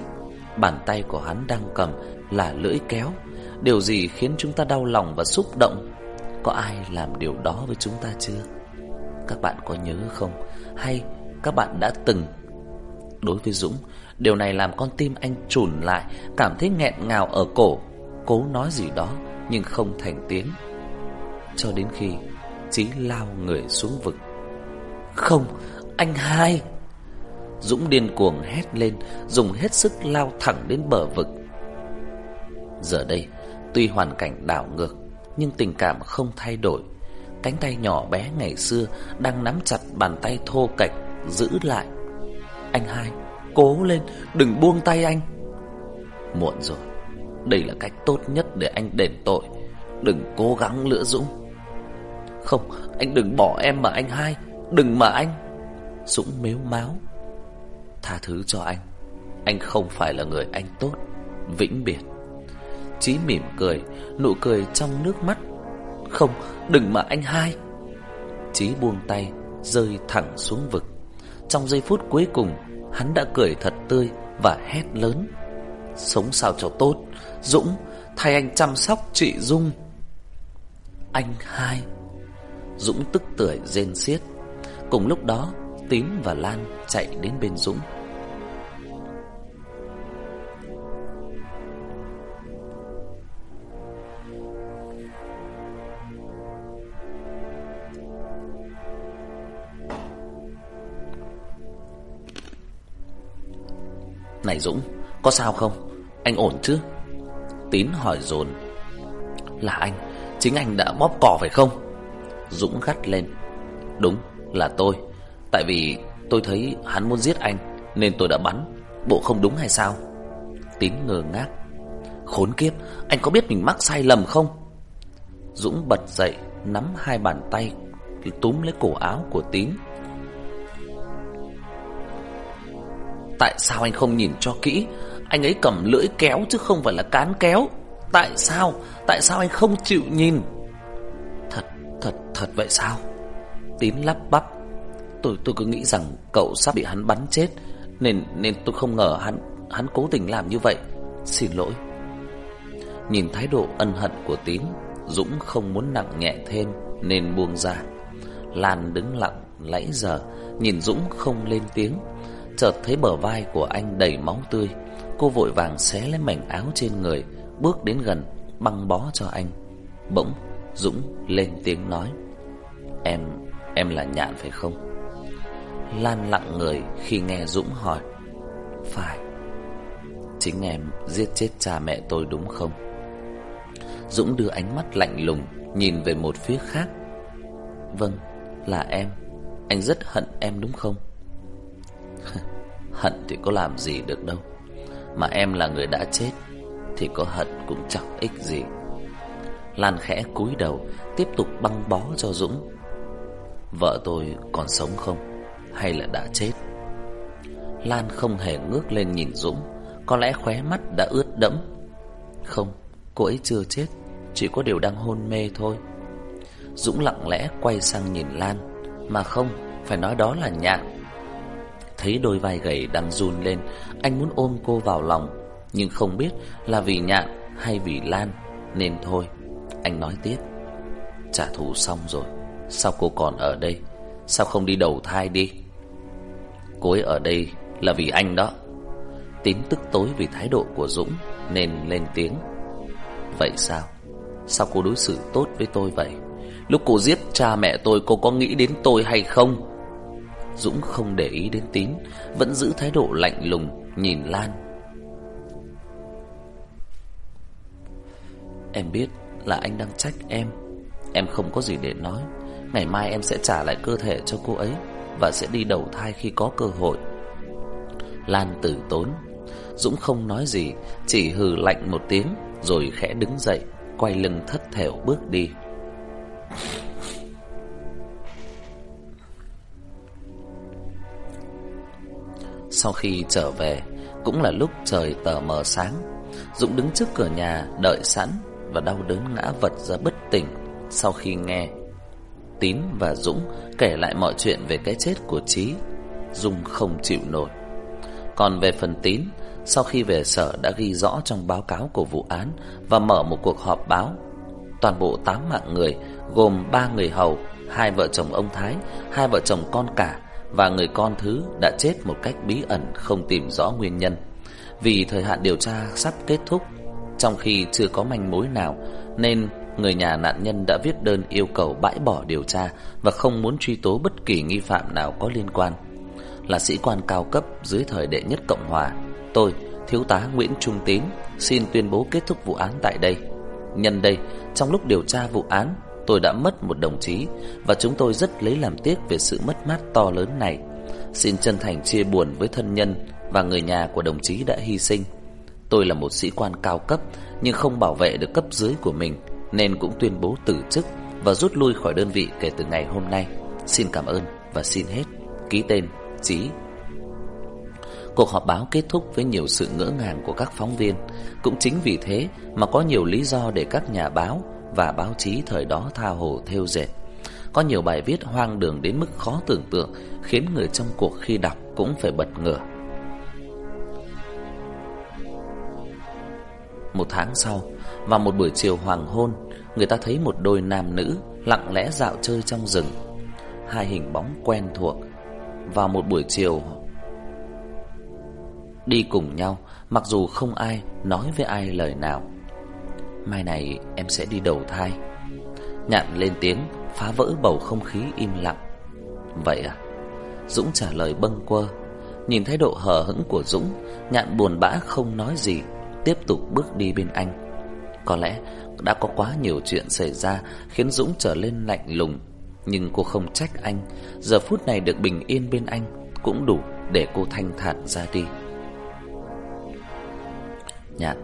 Bàn tay của hắn đang cầm là lưỡi kéo, Điều gì khiến chúng ta đau lòng và xúc động? Có ai làm điều đó với chúng ta chưa? Các bạn có nhớ không? Hay các bạn đã từng Đối với Dũng, Điều này làm con tim anh trùn lại, Cảm thấy nghẹn ngào ở cổ, Cố nói gì đó Nhưng không thành tiếng. Cho đến khi Chí lao người xuống vực. Không, Anh hai! Dũng điên cuồng hét lên, Dùng hết sức lao thẳng đến bờ vực. Giờ đây, Tuy hoàn cảnh đảo ngược nhưng tình cảm không thay đổi. Cánh tay nhỏ bé ngày xưa Đang nắm chặt bàn tay thô cạch Giữ lại. Anh hai, Cố lên, đừng buông tay anh. Muộn rồi, Đây là cách tốt nhất để anh đền tội. Đừng cố gắng nữa Dũng. Không, anh đừng bỏ em mà anh hai, Đừng mà anh. Dũng mếu máu. Tha thứ cho anh Anh không phải là người anh tốt, Vĩnh biệt. Chí mỉm cười, Nụ cười trong nước mắt. Không, đừng mà anh hai. Chí buông tay, Rơi thẳng xuống vực. Trong giây phút cuối cùng, Hắn đã cười thật tươi Và hét lớn. Sống sao cho tốt, Dũng, thay anh chăm sóc chị Dung. Anh hai. Dũng tức tưởi rên xiết. Cùng lúc đó Tín và Lan chạy đến bên Dũng. Này Dũng, có sao không? Anh ổn chứ? Tín hỏi dồn Là anh, chính anh đã bóp cỏ phải không? Dũng gắt lên Đúng, là tôi Tại vì tôi thấy hắn muốn giết anh Nên tôi đã bắn Bộ không đúng hay sao? Tín ngờ ngác Khốn kiếp, anh có biết mình mắc sai lầm không? Dũng bật dậy Nắm hai bàn tay Túm lấy cổ áo của Tín Tại sao anh không nhìn cho kỹ? Anh ấy cầm lưỡi kéo chứ không phải là cán kéo. Tại sao? Tại sao anh không chịu nhìn? Thật thật thật vậy sao? Tín lắp bắp. Tôi tôi cứ nghĩ rằng cậu sắp bị hắn bắn chết, Nên nên tôi không ngờ hắn Hắn cố tình làm như vậy. Xin lỗi. Nhìn thái độ ân hận của Tín, Dũng không muốn nặng nhẹ thêm Nên buông ra. Lan đứng lặng lẫy giờ, Nhìn Dũng không lên tiếng. Chợt thấy bờ vai của anh đầy máu tươi Cô vội vàng xé lấy mảnh áo trên người Bước đến gần Băng bó cho anh Bỗng Dũng lên tiếng nói Em, em là Nhạn phải không? Lan lặng người khi nghe Dũng hỏi Phải Chính em giết chết cha mẹ tôi đúng không? Dũng đưa ánh mắt lạnh lùng Nhìn về một phía khác Vâng, là em Anh rất hận em đúng không? Hận thì có làm gì được đâu. Mà em là người đã chết, Thì có hận cũng chẳng ích gì. Lan khẽ cúi đầu, Tiếp tục băng bó cho Dũng. Vợ tôi còn sống không? Hay là đã chết? Lan không hề ngước lên nhìn Dũng, Có lẽ khóe mắt đã ướt đẫm. Không, Cô ấy chưa chết, Chỉ có điều đang hôn mê thôi. Dũng lặng lẽ quay sang nhìn Lan, Mà không, Phải nói đó là nhạn Thấy đôi vai gầy đang run lên, Anh muốn ôm cô vào lòng, Nhưng không biết là vì nhạn hay vì Lan, Nên thôi, Anh nói tiếp. Trả thù xong rồi, Sao cô còn ở đây? Sao không đi đầu thai đi? Cô ấy ở đây là vì anh đó. Tín tức tối vì thái độ của Dũng Nên lên tiếng. Vậy sao? Sao cô đối xử tốt với tôi vậy? Lúc cô giết cha mẹ tôi, Cô có nghĩ đến tôi hay không? Dũng không để ý đến Tín, Vẫn giữ thái độ lạnh lùng, Nhìn Lan. Em biết là anh đang trách em. Em không có gì để nói. Ngày mai em sẽ trả lại cơ thể cho cô ấy Và sẽ đi đầu thai khi có cơ hội. Lan tử tốn. Dũng không nói gì, Chỉ hừ lạnh một tiếng, Rồi khẽ đứng dậy, Quay lưng thất thểu bước đi. Sau khi trở về, Cũng là lúc trời tờ mờ sáng. Dũng đứng trước cửa nhà, Đợi sẵn Và đau đớn ngã vật ra bất tỉnh. Sau khi nghe Tín và Dũng kể lại mọi chuyện về cái chết của Trí Dung không chịu nổi. Còn về phần Tín, Sau khi về sở đã ghi rõ trong báo cáo của vụ án Và mở một cuộc họp báo, Toàn bộ 8 mạng người, Gồm 3 người hầu, hai vợ chồng ông Thái, hai vợ chồng con cả và người con thứ đã chết một cách bí ẩn Không tìm rõ nguyên nhân Vì thời hạn điều tra sắp kết thúc Trong khi chưa có manh mối nào Nên người nhà nạn nhân đã viết đơn yêu cầu bãi bỏ điều tra và không muốn truy tố bất kỳ nghi phạm nào có liên quan. Là sĩ quan cao cấp dưới thời đệ nhất Cộng Hòa, tôi, thiếu tá Nguyễn Trung Tín, xin tuyên bố kết thúc vụ án tại đây. Nhân đây, trong lúc điều tra vụ án, tôi đã mất một đồng chí và chúng tôi rất lấy làm tiếc về sự mất mát to lớn này. Xin chân thành chia buồn với thân nhân và người nhà của đồng chí đã hy sinh. Tôi là một sĩ quan cao cấp, nhưng không bảo vệ được cấp dưới của mình, nên cũng tuyên bố từ chức và rút lui khỏi đơn vị kể từ ngày hôm nay. Xin cảm ơn và xin hết. Ký tên, Chí. Cuộc họp báo kết thúc với nhiều sự ngỡ ngàng của các phóng viên. Cũng chính vì thế mà có nhiều lý do để các nhà báo và báo chí thời đó tha hồ theo dệt. Có nhiều bài viết hoang đường đến mức khó tưởng tượng khiến người trong cuộc khi đọc cũng phải bật ngửa. Một tháng sau, vào một buổi chiều hoàng hôn, người ta thấy một đôi nam nữ lặng lẽ dạo chơi trong rừng. Hai hình bóng quen thuộc. Vào một buổi chiều đi cùng nhau, mặc dù không ai nói với ai lời nào. Mai này em sẽ đi đầu thai. Nhạn lên tiếng, phá vỡ bầu không khí im lặng. Vậy à? Dũng trả lời bâng quơ. Nhìn thái độ hờ hững của Dũng, Nhạn buồn bã không nói gì, tiếp tục bước đi bên anh. Có lẽ đã có quá nhiều chuyện xảy ra khiến Dũng trở lên lạnh lùng, nhưng cô không trách anh, giờ phút này được bình yên bên anh cũng đủ để cô thanh thản ra đi. Nhạn,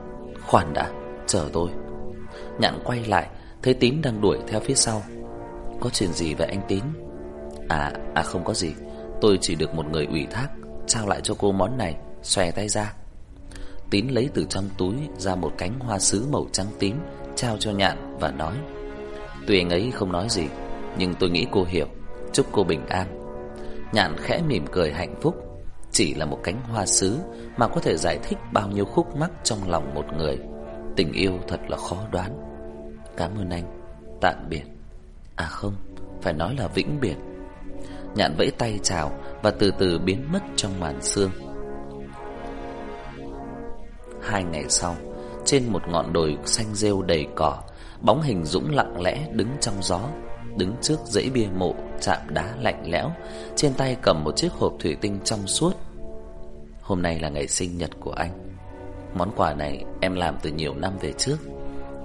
khoan đã, chờ tôi. Nhạn quay lại, thấy Tín đang đuổi theo phía sau. Có chuyện gì vậy anh Tín? À, à không có gì, tôi chỉ được một người ủy thác trao lại cho cô món này, xòe tay ra. Tín lấy từ trong túi ra một cánh hoa sứ màu trắng tím trao cho Nhạn và nói: "Tuy anh ấy không nói gì, nhưng tôi nghĩ cô hiểu, chúc cô bình an." Nhạn khẽ mỉm cười hạnh phúc, chỉ là một cánh hoa sứ mà có thể giải thích bao nhiêu khúc mắc trong lòng một người. Tình yêu thật là khó đoán. Cảm ơn anh. Tạm biệt. À không, phải nói là vĩnh biệt. Nhạn vẫy tay chào và từ từ biến mất trong màn sương. Hai ngày sau, trên một ngọn đồi xanh rêu đầy cỏ, bóng hình Dũng lặng lẽ đứng trong gió, đứng trước dãy bia mộ chạm đá lạnh lẽo, trên tay cầm một chiếc hộp thủy tinh trong suốt. Hôm nay là ngày sinh nhật của anh. Món quà này em làm từ nhiều năm về trước,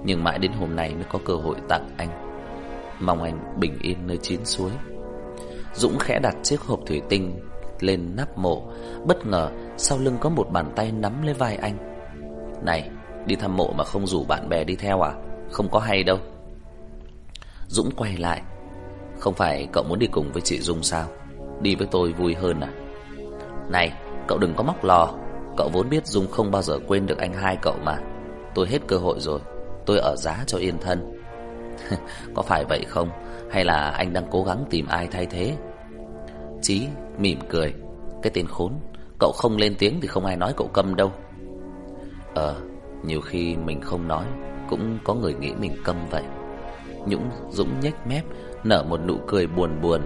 nhưng mãi đến hôm nay mới có cơ hội tặng anh. Mong anh bình yên nơi chín suối. Dũng khẽ đặt chiếc hộp thủy tinh lên nắp mộ, bất ngờ sau lưng có một bàn tay nắm lấy vai anh. Này, đi thăm mộ mà không rủ bạn bè đi theo à? Không có hay đâu. Dũng quay lại. Không phải cậu muốn đi cùng với chị Dung sao? Đi với tôi vui hơn à? Này, cậu đừng có móc lò. Cậu vốn biết Dung không bao giờ quên được anh hai cậu mà. Tôi hết cơ hội rồi. Tôi ở giá cho yên thân. có phải vậy không? Hay là anh đang cố gắng tìm ai thay thế? Chí mỉm cười. Cái tên khốn. Cậu không lên tiếng thì không ai nói cậu câm đâu. Ờ, nhiều khi mình không nói Cũng có người nghĩ mình câm vậy Nhũng Dũng nhếch mép Nở một nụ cười buồn buồn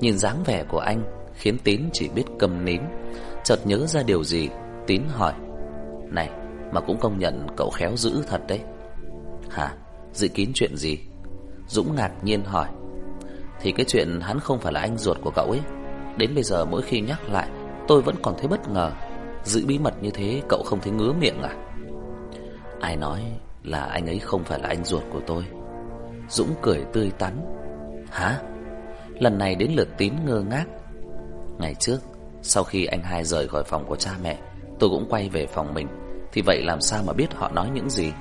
Nhìn dáng vẻ của anh Khiến Tín chỉ biết câm nín Chợt nhớ ra điều gì Tín hỏi Này mà cũng công nhận cậu khéo giữ thật đấy Hả? Dự kín chuyện gì? Dũng ngạc nhiên hỏi. Thì cái chuyện hắn không phải là anh ruột của cậu ấy. Đến bây giờ mỗi khi nhắc lại, Tôi vẫn còn thấy bất ngờ. Giữ bí mật như thế, cậu không thấy ngứa miệng à? Ai nói là anh ấy không phải là anh ruột của tôi? Dũng cười tươi tắn. Hả? Lần này đến lượt tín ngơ ngác. Ngày trước, Sau khi anh hai rời khỏi phòng của cha mẹ, Tôi cũng quay về phòng mình. Thì vậy làm sao mà biết họ nói những gì?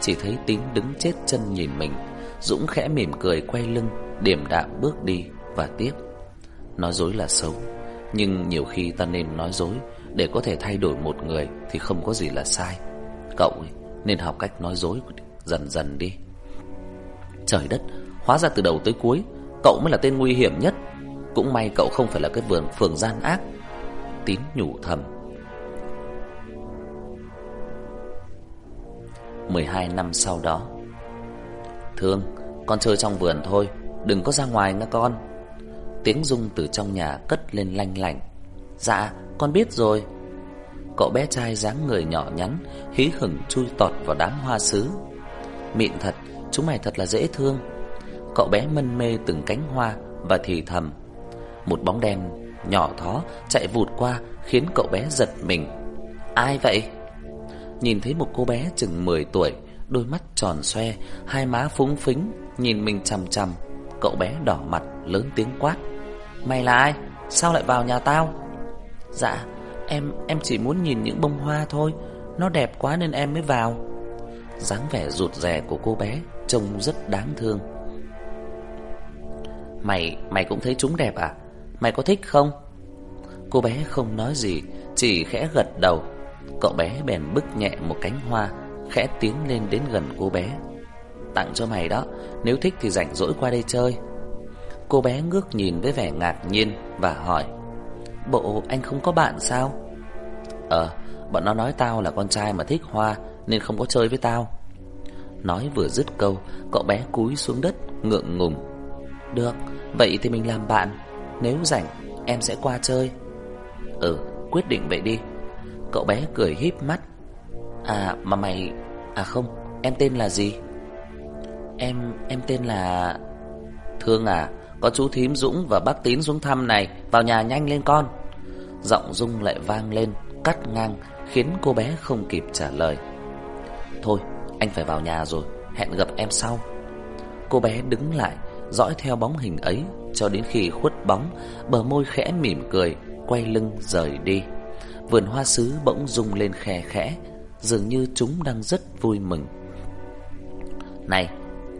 Chỉ thấy Tín đứng chết chân nhìn mình. Dũng khẽ mỉm cười quay lưng Điểm đạm bước đi và tiếp. Nói dối là xấu Nhưng nhiều khi ta nên nói dối. Để có thể thay đổi một người Thì không có gì là sai. Cậu ấy, nên học cách nói dối dần dần đi. Trời đất Hóa ra từ đầu tới cuối Cậu mới là tên nguy hiểm nhất. Cũng may cậu không phải là cái vườn phường gian ác. Tín nhủ thầm. 12 năm sau đó. Thương, Con chơi trong vườn thôi, Đừng có ra ngoài nữa con. Tiếng rung từ trong nhà cất lên lanh lảnh. Dạ con biết rồi. Cậu bé trai dáng người nhỏ nhắn, Hí hửng chui tọt vào đám hoa sứ. Mịn thật, Chúng mày thật là dễ thương. Cậu bé mân mê từng cánh hoa Và thì thầm. Một bóng đen nhỏ thó chạy vụt qua Khiến cậu bé giật mình. Ai vậy? Nhìn thấy một cô bé chừng 10 tuổi Đôi mắt tròn xoe Hai má phúng phính Nhìn mình chằm chằm Cậu bé đỏ mặt lớn tiếng quát. Mày là ai? Sao lại vào nhà tao? Dạ em em chỉ muốn nhìn những bông hoa thôi Nó đẹp quá nên em mới vào. Dáng vẻ rụt rè của cô bé Trông rất đáng thương. Mày, mày cũng thấy chúng đẹp à? Mày có thích không? Cô bé không nói gì Chỉ khẽ gật đầu. Cậu bé bèn bức nhẹ một cánh hoa, Khẽ tiến lên đến gần cô bé. Tặng cho mày đó, Nếu thích thì rảnh rỗi qua đây chơi. Cô bé ngước nhìn với vẻ ngạc nhiên Và hỏi, Bộ anh không có bạn sao? Ờ Bọn nó nói tao là con trai mà thích hoa, Nên không có chơi với tao. Nói vừa dứt câu, Cậu bé cúi xuống đất, ngượng ngùng. Được, Vậy thì mình làm bạn. Nếu rảnh, em sẽ qua chơi. Ừ quyết định vậy đi. Cậu bé cười híp mắt. À mà mày À không, em tên là gì? Em em tên là Thương à? Có chú thím Dũng và bác Tín xuống thăm này. Vào nhà nhanh lên con. Giọng Dung lại vang lên, Cắt ngang, Khiến cô bé không kịp trả lời. Thôi, anh phải vào nhà rồi. Hẹn gặp em sau. Cô bé đứng lại, Dõi theo bóng hình ấy, Cho đến khi khuất bóng, Bờ môi khẽ mỉm cười, Quay lưng rời đi. Vườn hoa sứ bỗng rung lên khè khẽ, Dường như chúng đang rất vui mừng. Này,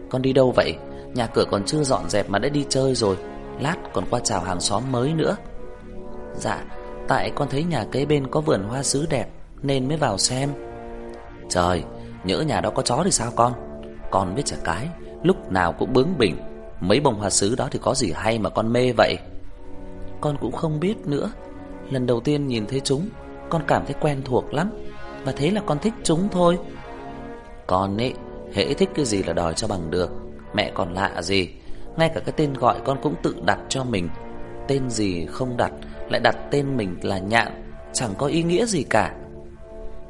Con đi đâu vậy? Nhà cửa còn chưa dọn dẹp mà đã đi chơi rồi, Lát còn qua chào hàng xóm mới nữa. Dạ Tại con thấy nhà kế bên có vườn hoa sứ đẹp, Nên mới vào xem. Trời, Nhỡ nhà đó có chó thì sao con? Con biết chả cái, Lúc nào cũng bướng bỉnh, Mấy bông hoa sứ đó thì có gì hay mà con mê vậy? Con cũng không biết nữa. Lần đầu tiên nhìn thấy chúng con cảm thấy quen thuộc lắm Và thế là con thích chúng thôi. Con ấy, Hễ thích cái gì là đòi cho bằng được. Mẹ còn lạ gì? Ngay cả cái tên gọi con cũng tự đặt cho mình. Tên gì không đặt, Lại đặt tên mình là nhạn, Chẳng có ý nghĩa gì cả.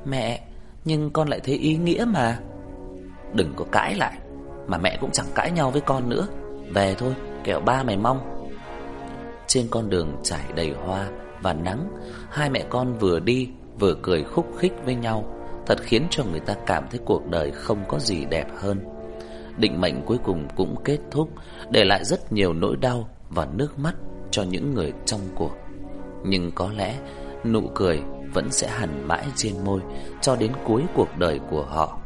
Mẹ, Nhưng con lại thấy ý nghĩa mà. Đừng có cãi lại, Mà mẹ cũng chẳng cãi nhau với con nữa. Về thôi, kẻo ba mày mong. Trên con đường trải đầy hoa và nắng, Hai mẹ con vừa đi vừa cười khúc khích với nhau, Thật khiến cho người ta cảm thấy cuộc đời không có gì đẹp hơn. Định mệnh cuối cùng cũng kết thúc, Để lại rất nhiều nỗi đau và nước mắt cho những người trong cuộc. Nhưng có lẽ, nụ cười vẫn sẽ hằn mãi trên môi Cho đến cuối cuộc đời của họ.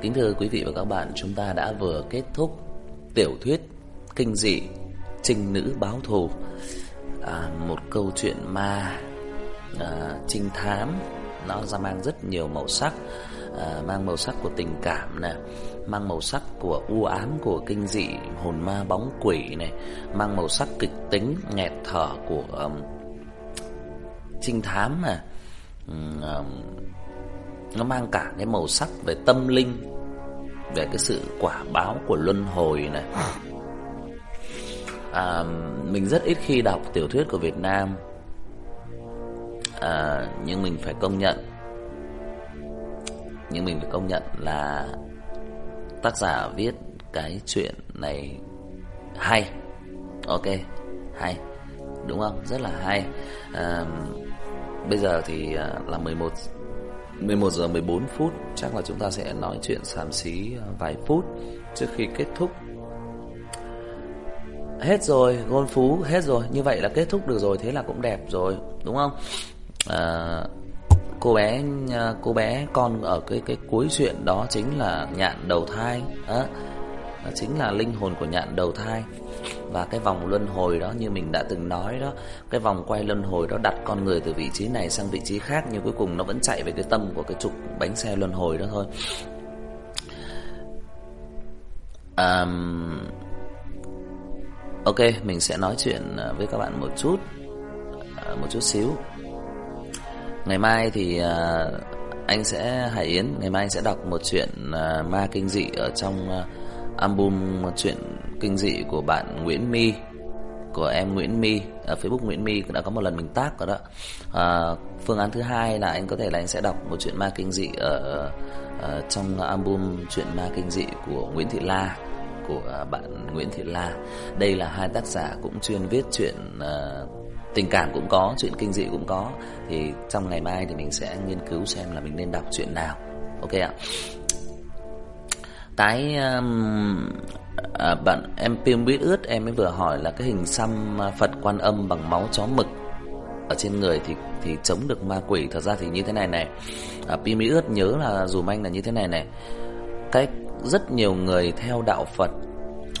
Kính thưa quý vị và các bạn, chúng ta đã vừa kết thúc tiểu thuyết kinh dị Trinh nữ báo thù. À, Một câu chuyện ma à, trinh thám. Nó ra mang rất nhiều màu sắc à, Mang màu sắc của tình cảm nè Mang màu sắc của u ám của kinh dị Hồn ma bóng quỷ này Mang màu sắc kịch tính nghẹt thở của um, trinh thám nè. Um, nó mang cả cái màu sắc về tâm linh về cái sự quả báo của luân hồi này. À, mình rất ít khi đọc tiểu thuyết của Việt Nam. À, nhưng mình phải công nhận nhưng mình phải công nhận là tác giả viết cái chuyện này hay. Ok hay đúng không? Rất là hay. À, bây giờ thì à, là 11 11 giờ 14 phút Chắc là chúng ta sẽ nói chuyện xàm xí ờ, vài phút Trước khi kết thúc. Hết rồi, gôn phú hết rồi. Như vậy là kết thúc được rồi Thế là cũng đẹp rồi, đúng không? À, Cô bé ờ, cô bé con ở cái cái cuối chuyện đó chính là nhạn đầu thai. Đó chính là linh hồn của nhạn đầu thai và cái vòng luân hồi đó như mình đã từng nói đó cái vòng quay luân hồi đó đặt con người từ vị trí này sang vị trí khác nhưng cuối cùng nó vẫn chạy về cái tâm của cái trục bánh xe luân hồi đó thôi. Um, ok mình sẽ nói chuyện ờ, với các bạn một chút ờ, một chút xíu. Ngày mai thì uh, anh sẽ Hải Yến ngày mai anh sẽ đọc một chuyện uh, ma kinh dị ở trong uh, album một chuyện kinh dị của bạn Nguyễn My của em Nguyễn My ở Facebook Nguyễn My đã có một lần mình tác rồi đó. À, phương án thứ hai là anh có thể là anh sẽ đọc một chuyện ma kinh dị ở, ở trong album chuyện ma kinh dị của Nguyễn Thị La của bạn Nguyễn Thị La. Đây là hai tác giả cũng chuyên viết chuyện uh, tình cảm cũng có, chuyện kinh dị cũng có. Thì trong ngày mai thì mình sẽ nghiên cứu xem là mình nên đọc chuyện nào. Ok ạ. Cái um, à, bạn em tiêm biết ướt em mới vừa hỏi là cái hình xăm Phật Quan Âm bằng máu chó mực ở trên người thì thì chống được ma quỷ. Thật ra thì như thế này này. À, Pim ướt nhớ là dùm anh là như thế này này. Cái rất nhiều người theo đạo Phật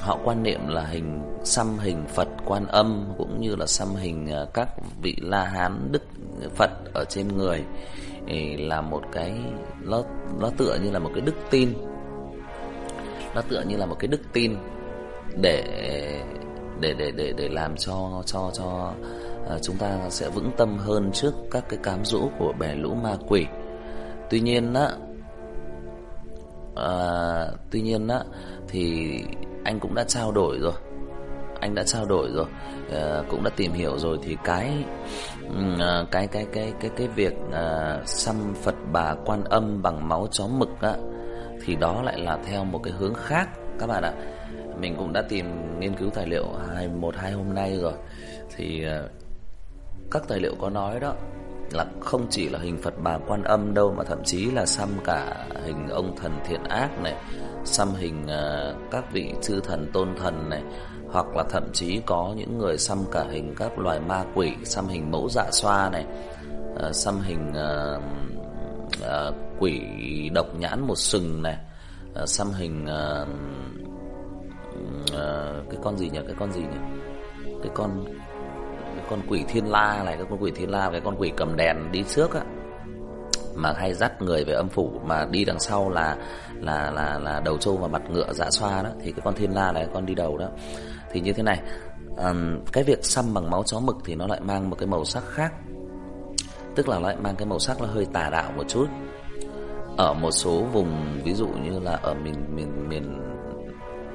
họ quan niệm là hình xăm hình Phật Quan Âm cũng như là xăm hình à, các vị La Hán Đức Phật ở trên người là một cái nó nó tựa như là một cái đức tin nó tựa như là một cái đức tin để để để để để làm cho cho cho à, chúng ta sẽ vững tâm hơn trước các cái cám dỗ của bè lũ ma quỷ. Tuy nhiên á à, tuy nhiên á thì anh cũng đã trao đổi rồi. Anh đã trao đổi rồi, à, cũng đã tìm hiểu rồi thì cái à, cái cái cái cái cái việc à, xăm Phật bà Quan Âm bằng máu chó mực á thì đó lại là theo một cái hướng khác các bạn ạ. Mình cũng đã tìm nghiên cứu tài liệu hai một hai hôm nay rồi. Thì ờ, các tài liệu có nói đó là không chỉ là hình Phật bà Quan Âm đâu mà thậm chí là xăm cả hình ông thần thiện ác này, xăm hình uh, các vị chư thần tôn thần này, hoặc là thậm chí có những người xăm cả hình các loài ma quỷ, xăm hình mẫu dạ xoa này, uh, xăm hình uh, uh, quỷ độc nhãn một sừng này. Ờ, xăm hình uh, uh, cái con gì nhỉ? Cái con gì nhỉ? Cái con cái con quỷ thiên la này cái con quỷ thiên la cái con quỷ cầm đèn đi trước á. Mà hay dắt người về âm phủ mà đi đằng sau là là là là đầu trâu và mặt ngựa dạ xoa đó. Thì cái con thiên la này con đi đầu đó. Thì như thế này um, cái việc xăm bằng máu chó mực thì nó lại mang một cái màu sắc khác. Tức là lại mang cái màu sắc nó hơi tà đạo một chút ở một số vùng ví dụ như là ở miền miền miền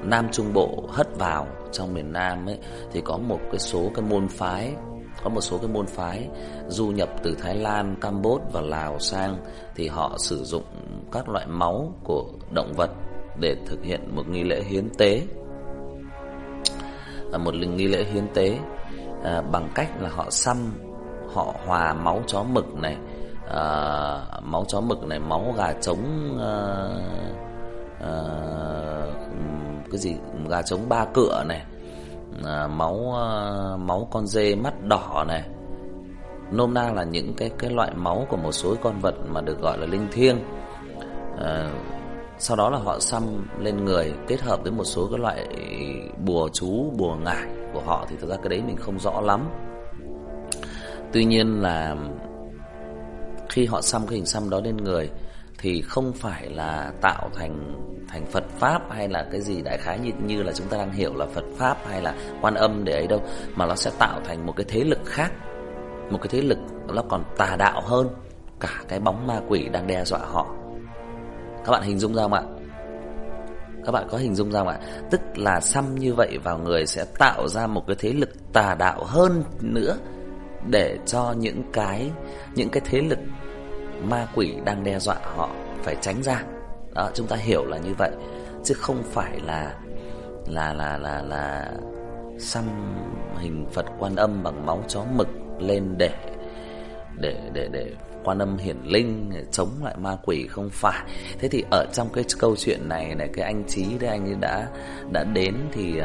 Nam Trung Bộ hất vào trong miền Nam ấy thì có một cái số cái môn phái có một số cái môn phái du nhập từ Thái Lan, Campuchia và Lào sang thì họ sử dụng các loại máu của động vật để thực hiện một nghi lễ hiến tế. Là một nghi lễ hiến tế à, bằng cách là họ xăm họ hòa máu chó mực này à, máu chó mực này máu gà trống à, à, cái gì? Gà trống ba cựa này à, máu à, máu con dê mắt đỏ này. Nôm na là những cái cái loại máu của một số con vật mà được gọi là linh thiêng. À, sau đó là họ xăm lên người kết hợp với một số cái loại bùa chú bùa ngải của họ. Thì thực ra cái đấy mình không rõ lắm. Tuy nhiên là khi họ xăm cái hình xăm đó lên người, thì không phải là tạo thành thành Phật pháp hay là cái gì đại khái như như là chúng ta đang hiểu là Phật pháp hay là quan âm để ấy đâu, mà nó sẽ tạo thành một cái thế lực khác, một cái thế lực nó còn tà đạo hơn. Cả cái bóng ma quỷ đang đe dọa họ. Các bạn hình dung ra không ạ? Các bạn có hình dung ra không ạ? Tức là xăm như vậy vào người sẽ tạo ra một cái thế lực tà đạo hơn nữa để cho những cái những cái thế lực ma quỷ đang đe dọa họ phải tránh ra. Đó, chúng ta hiểu là như vậy chứ không phải là là là là là xăm hình Phật Quan Âm bằng máu chó mực lên để để để để quan âm hiển linh chống lại ma quỷ không phải thế thì ở trong cái câu chuyện này này cái anh trí đấy anh ấy đã đã đến thì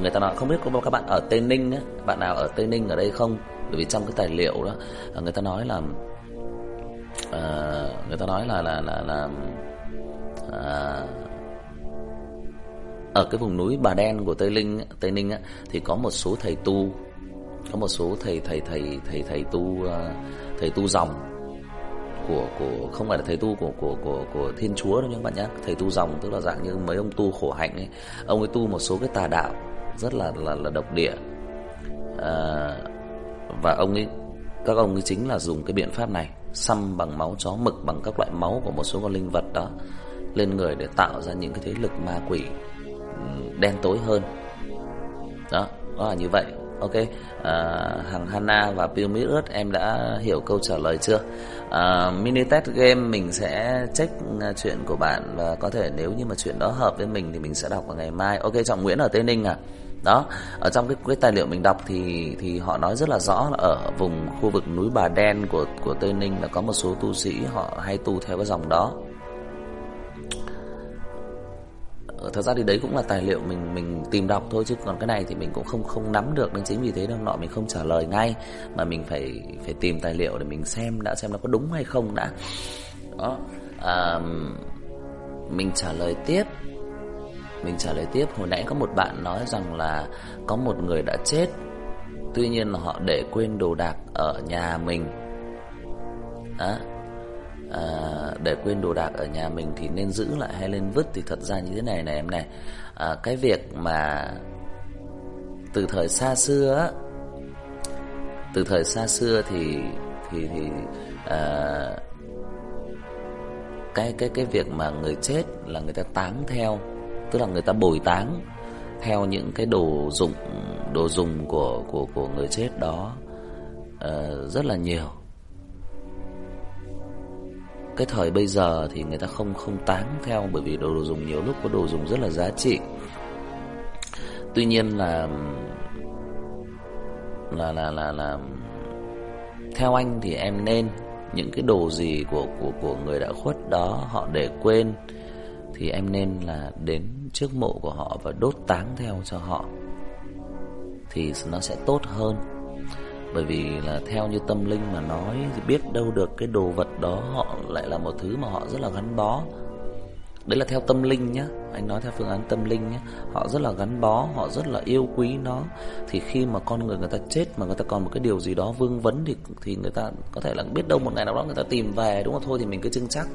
người ta nói không biết có các bạn ở tây ninh á bạn nào ở tây ninh ở đây không? Bởi vì trong cái tài liệu đó à, người ta nói là uh, người ta nói là là là là uh, ở cái vùng núi Bà Đen của Tây Ninh Tây Ninh á, thì có một số thầy tu có một số thầy thầy thầy thầy thầy tu thầy tu dòng của của không phải là thầy tu của của của của Thiên Chúa đâu nha các bạn nhé. Thầy tu dòng tức là dạng như mấy ông tu khổ hạnh ấy. Ông ấy tu một số cái tà đạo rất là là là độc địa. À, và ông ấy các ông ấy chính là dùng cái biện pháp này xăm bằng máu chó mực bằng các loại máu của một số con linh vật đó lên người để tạo ra những cái thế lực ma quỷ ừ, đen tối hơn. Đó đó là như vậy ok. À, hàng Hana và Pilmit em đã hiểu câu trả lời chưa? À, mini test game mình sẽ check à, chuyện của bạn và có thể nếu như mà chuyện đó hợp với mình thì mình sẽ đọc vào ngày mai. Ok trọng Nguyễn ở Tây Ninh à? Đó ở trong cái, cái tài liệu mình đọc thì thì họ nói rất là rõ là ở vùng khu vực núi Bà Đen của của Tây Ninh là có một số tu sĩ họ hay tu theo cái dòng đó. Ờ, thật ra thì đấy cũng là tài liệu mình mình tìm đọc thôi chứ còn cái này thì mình cũng không không nắm được nên chính vì thế nên nọ mình không trả lời ngay mà mình phải phải tìm tài liệu để mình xem đã xem nó có đúng hay không đã. Đó à, mình trả lời tiếp. Mình trả lời tiếp. Hồi nãy có một bạn nói rằng là có một người đã chết tuy nhiên là họ để quên đồ đạc ở nhà mình. Đó à, để quên đồ đạc ở nhà mình thì nên giữ lại hay nên vứt thì thật ra như thế này này em này. À, cái việc mà từ thời xa xưa á từ thời xa xưa thì thì thì à, cái cái cái việc mà người chết là người ta táng theo tức là người ta bồi táng theo những cái đồ dụng đồ dùng của của của người chết đó uh, rất là nhiều cái thời bây giờ thì người ta không không táng theo bởi vì đồ, đồ dùng nhiều lúc có đồ dùng rất là giá trị. Tuy nhiên là là là là là theo anh thì em nên những cái đồ gì của của của người đã khuất đó họ để quên thì em nên là đến trước mộ của họ và đốt táng theo cho họ thì nó sẽ tốt hơn. Bởi vì là theo như tâm linh mà nói thì biết đâu được cái đồ vật đó họ lại là một thứ mà họ rất là gắn bó. Đấy là theo tâm linh nhá, anh nói theo phương án tâm linh nhá, họ rất là gắn bó, họ rất là yêu quý nó. Thì khi mà con người người ta chết mà người ta còn một cái điều gì đó vương vấn thì thì người ta có thể là biết đâu một ngày nào đó người ta tìm về đúng không thôi thì mình cứ trưng chắc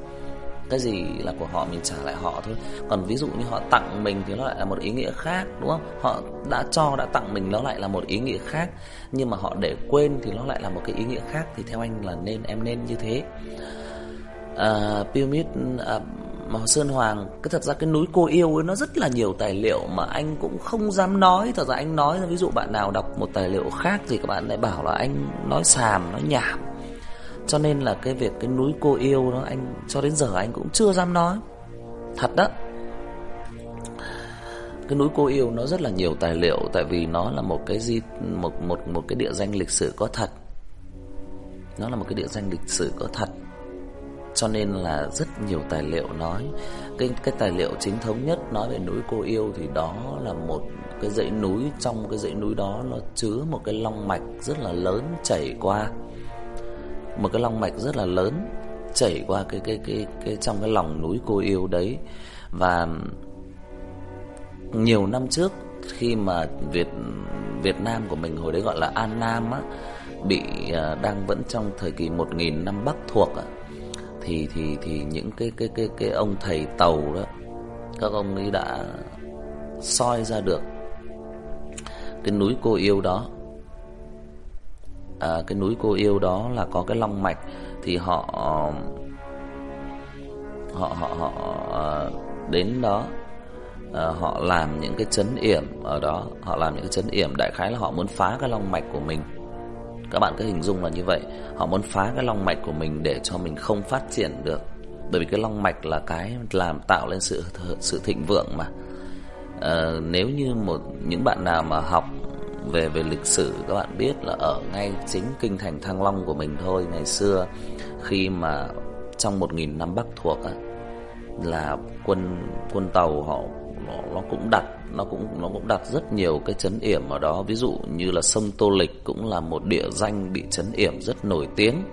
cái gì là của họ mình trả lại họ thôi. Còn ví dụ như họ tặng mình thì nó lại là một ý nghĩa khác đúng không? Họ đã cho đã tặng mình nó lại là một ý nghĩa khác. Nhưng mà họ để quên thì nó lại là một cái ý nghĩa khác. Thì theo anh là nên em nên như thế. À, pyramid à, mà Sơn Hoàng. Cái thật ra cái núi cô yêu ấy nó rất là nhiều tài liệu mà anh cũng không dám nói. Thật ra anh nói ví dụ bạn nào đọc một tài liệu khác thì các bạn lại bảo là anh nói xàm nói nhảm cho nên là cái việc cái núi cô yêu đó, anh cho đến giờ anh cũng chưa dám nói. Thật đó. Cái núi cô yêu nó rất là nhiều tài liệu, tại vì nó là một cái di, một một một cái địa danh lịch sử có thật. Nó là một cái địa danh lịch sử có thật. Cho nên là rất nhiều tài liệu nói, cái cái tài liệu chính thống nhất nói về núi cô yêu thì đó là một cái dãy núi trong cái dãy núi đó nó chứa một cái long mạch rất là lớn chảy qua một cái long mạch rất là lớn chảy qua cái cái cái cái trong cái lòng núi cô yêu đấy. Và nhiều năm trước, khi mà Việt Việt Nam của mình, hồi đấy gọi là An Nam á, bị à, đang vẫn trong thời kỳ 1000 năm Bắc thuộc á, thì thì thì những cái cái cái cái ông thầy tàu đó, các ông ấy đã soi ra được cái núi cô yêu đó à, cái núi cô yêu đó là có cái long mạch thì họ họ họ họ à, đến đó. À, họ làm những cái chấn yểm ở đó. Họ làm những cái chấn yểm đại khái là họ muốn phá cái long mạch của mình. Các bạn cứ hình dung là như vậy. Họ muốn phá cái long mạch của mình để cho mình không phát triển được. Bởi vì cái long mạch là cái làm tạo lên sự sự thịnh vượng mà. À, nếu như một những bạn nào mà học về về lịch sử các bạn biết là ở ngay chính kinh thành Thăng Long của mình thôi ngày xưa khi mà trong một nghìn năm Bắc thuộc á là quân quân tàu họ nó, nó cũng đặt nó cũng nó cũng đặt rất nhiều cái chấn yểm ở đó. Ví dụ như là sông Tô Lịch cũng là một địa danh bị chấn yểm rất nổi tiếng.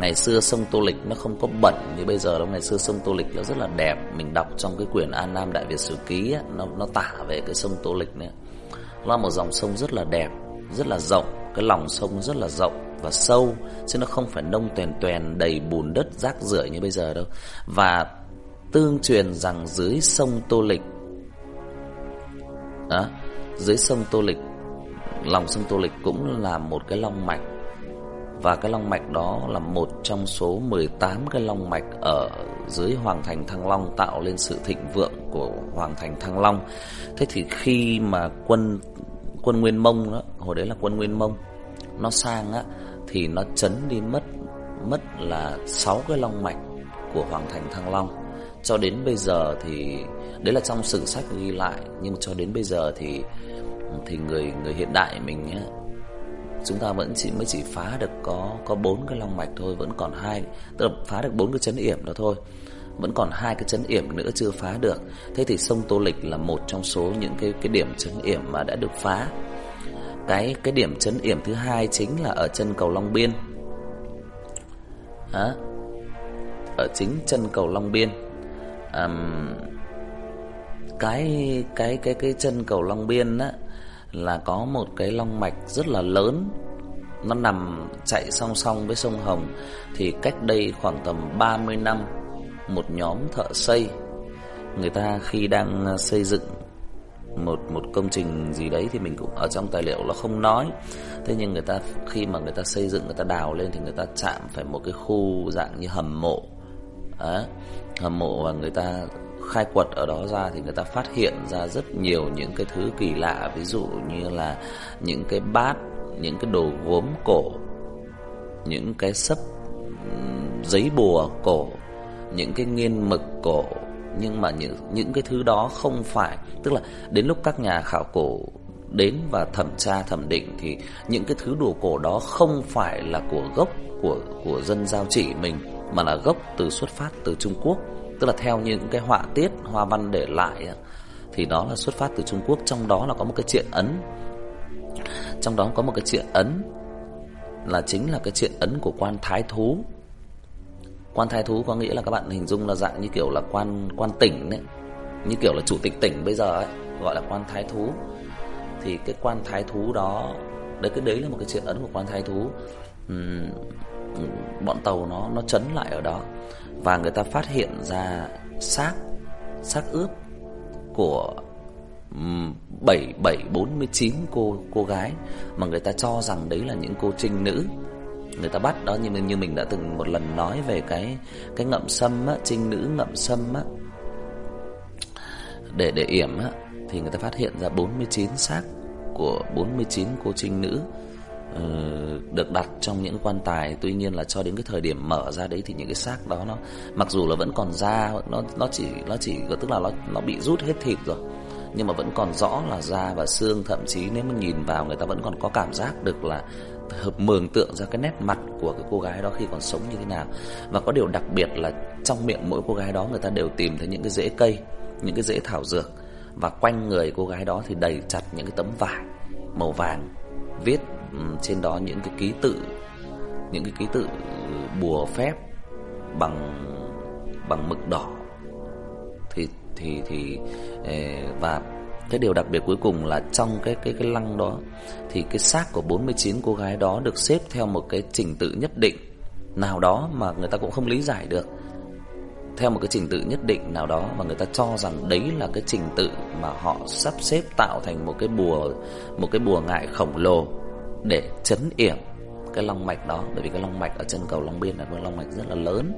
Ngày xưa sông Tô Lịch nó không có bẩn như bây giờ đâu. Ngày xưa sông Tô Lịch nó rất là đẹp. Mình đọc trong cái quyển An Nam Đại Việt Sử Ký á, nó nó tả về cái sông Tô Lịch này là một dòng sông rất là đẹp rất là rộng. Cái lòng sông rất là rộng và sâu chứ nó không phải nông tuyền tuyền đầy bùn đất rác rưởi như bây giờ đâu. Và tương truyền rằng dưới sông Tô Lịch đó, dưới sông Tô Lịch lòng sông Tô Lịch cũng là một cái long mạch. Và cái long mạch đó là một trong số 18 cái long mạch ở dưới Hoàng Thành Thăng Long tạo lên sự thịnh vượng của Hoàng Thành Thăng Long. Thế thì khi mà quân quân Nguyên Mông đó, hồi đấy là quân Nguyên Mông nó sang á thì nó chấn đi mất mất là 6 cái long mạch của Hoàng Thành Thăng Long. Cho đến bây giờ thì đấy là trong sử sách ghi lại nhưng cho đến bây giờ thì thì người người hiện đại mình á chúng ta vẫn chỉ mới chỉ phá được có có bốn cái long mạch thôi, vẫn còn hai, tức là phá được bốn cái chấn yểm đó thôi. Vẫn còn hai cái chấn yểm nữa chưa phá được. Thế thì sông Tô Lịch là một trong số những cái cái điểm chấn yểm mà đã được phá. Cái cái điểm chấn yểm thứ hai chính là ở chân cầu Long Biên. Hả? Ở chính chân cầu Long Biên. Um, cái cái cái cái chân cầu Long Biên á là có một cái long mạch rất là lớn nó nằm chạy song song với sông Hồng thì cách đây khoảng tầm 30 năm một nhóm thợ xây người ta khi đang ờ, xây dựng một một công trình gì đấy thì mình cũng ở trong tài liệu nó không nói. Thế nhưng người ta khi mà người ta xây dựng người ta đào lên thì người ta chạm phải một cái khu dạng như hầm mộ. Đấy, hầm mộ và người ta khai quật ở đó ra thì người ta phát hiện ra rất nhiều những cái thứ kỳ lạ ví dụ như là những cái bát, những cái đồ gốm cổ, những cái sấp giấy bùa cổ, những cái nghiên mực cổ, nhưng mà những những cái thứ đó không phải, tức là đến lúc các nhà khảo cổ đến và thẩm tra, thẩm định thì những cái thứ đồ cổ đó không phải là của gốc, của của dân giao chỉ mình, mà là gốc từ xuất phát từ Trung Quốc. Tức là theo những cái họa tiết hoa văn để lại thì đó là xuất phát từ Trung Quốc. Trong đó là có một cái triện ấn. Trong đó có một cái triện ấn, là chính là cái triện ấn của quan thái thú quan thái thú có nghĩa là các bạn hình dung là dạng như kiểu là quan quan tỉnh đấy. Như kiểu là chủ tịch tỉnh bây giờ ấy gọi là quan thái thú. Thì cái quan thái thú đó đấy cái đấy là một cái chuyện ấn của quan thái thú. Uhm, bọn tàu nó nó chấn lại ở đó. Và người ta phát hiện ra xác xác ướp của bảy bảy bốn mươi chín cô cô gái. Mà người ta cho rằng đấy là những cô trinh nữ người ta bắt đó, như mình như mình đã từng một lần nói về cái cái ngậm sâm á, trinh nữ ngậm sâm á. Để để yểm á, thì người ta phát hiện ra 49 xác của 49 cô trinh nữ ờ, được đặt trong những quan tài. Tuy nhiên là cho đến cái thời điểm mở ra đấy thì những cái xác đó nó, mặc dù là vẫn còn da, nó nó chỉ nó chỉ, tức là nó nó bị rút hết thịt rồi, nhưng mà vẫn còn rõ là da và xương, thậm chí nếu mà nhìn vào người ta vẫn còn có cảm giác được là hợp mường tượng ra cái nét mặt của cái cô gái đó khi còn sống như thế nào. Và có điều đặc biệt là trong miệng mỗi cô gái đó người ta đều tìm thấy những cái rễ cây, những cái rễ thảo dược. Và quanh người cô gái đó thì đầy chặt những cái tấm vải màu vàng viết ừ, trên đó những cái ký tự, những cái ký tự bùa phép bằng bằng mực đỏ. Thì thì thì ờ, và cái điều đặc biệt cuối cùng là trong cái cái cái lăng đó, thì cái xác của 49 cô gái đó được xếp theo một cái trình tự nhất định nào đó mà người ta cũng không lý giải được theo một cái trình tự nhất định nào đó mà người ta cho rằng đấy là cái trình tự mà họ sắp xếp tạo thành một cái bùa, một cái bùa ngại khổng lồ để chấn yểm cái long mạch đó bởi vì cái long mạch ở chân cầu Long Biên là một long mạch rất là lớn.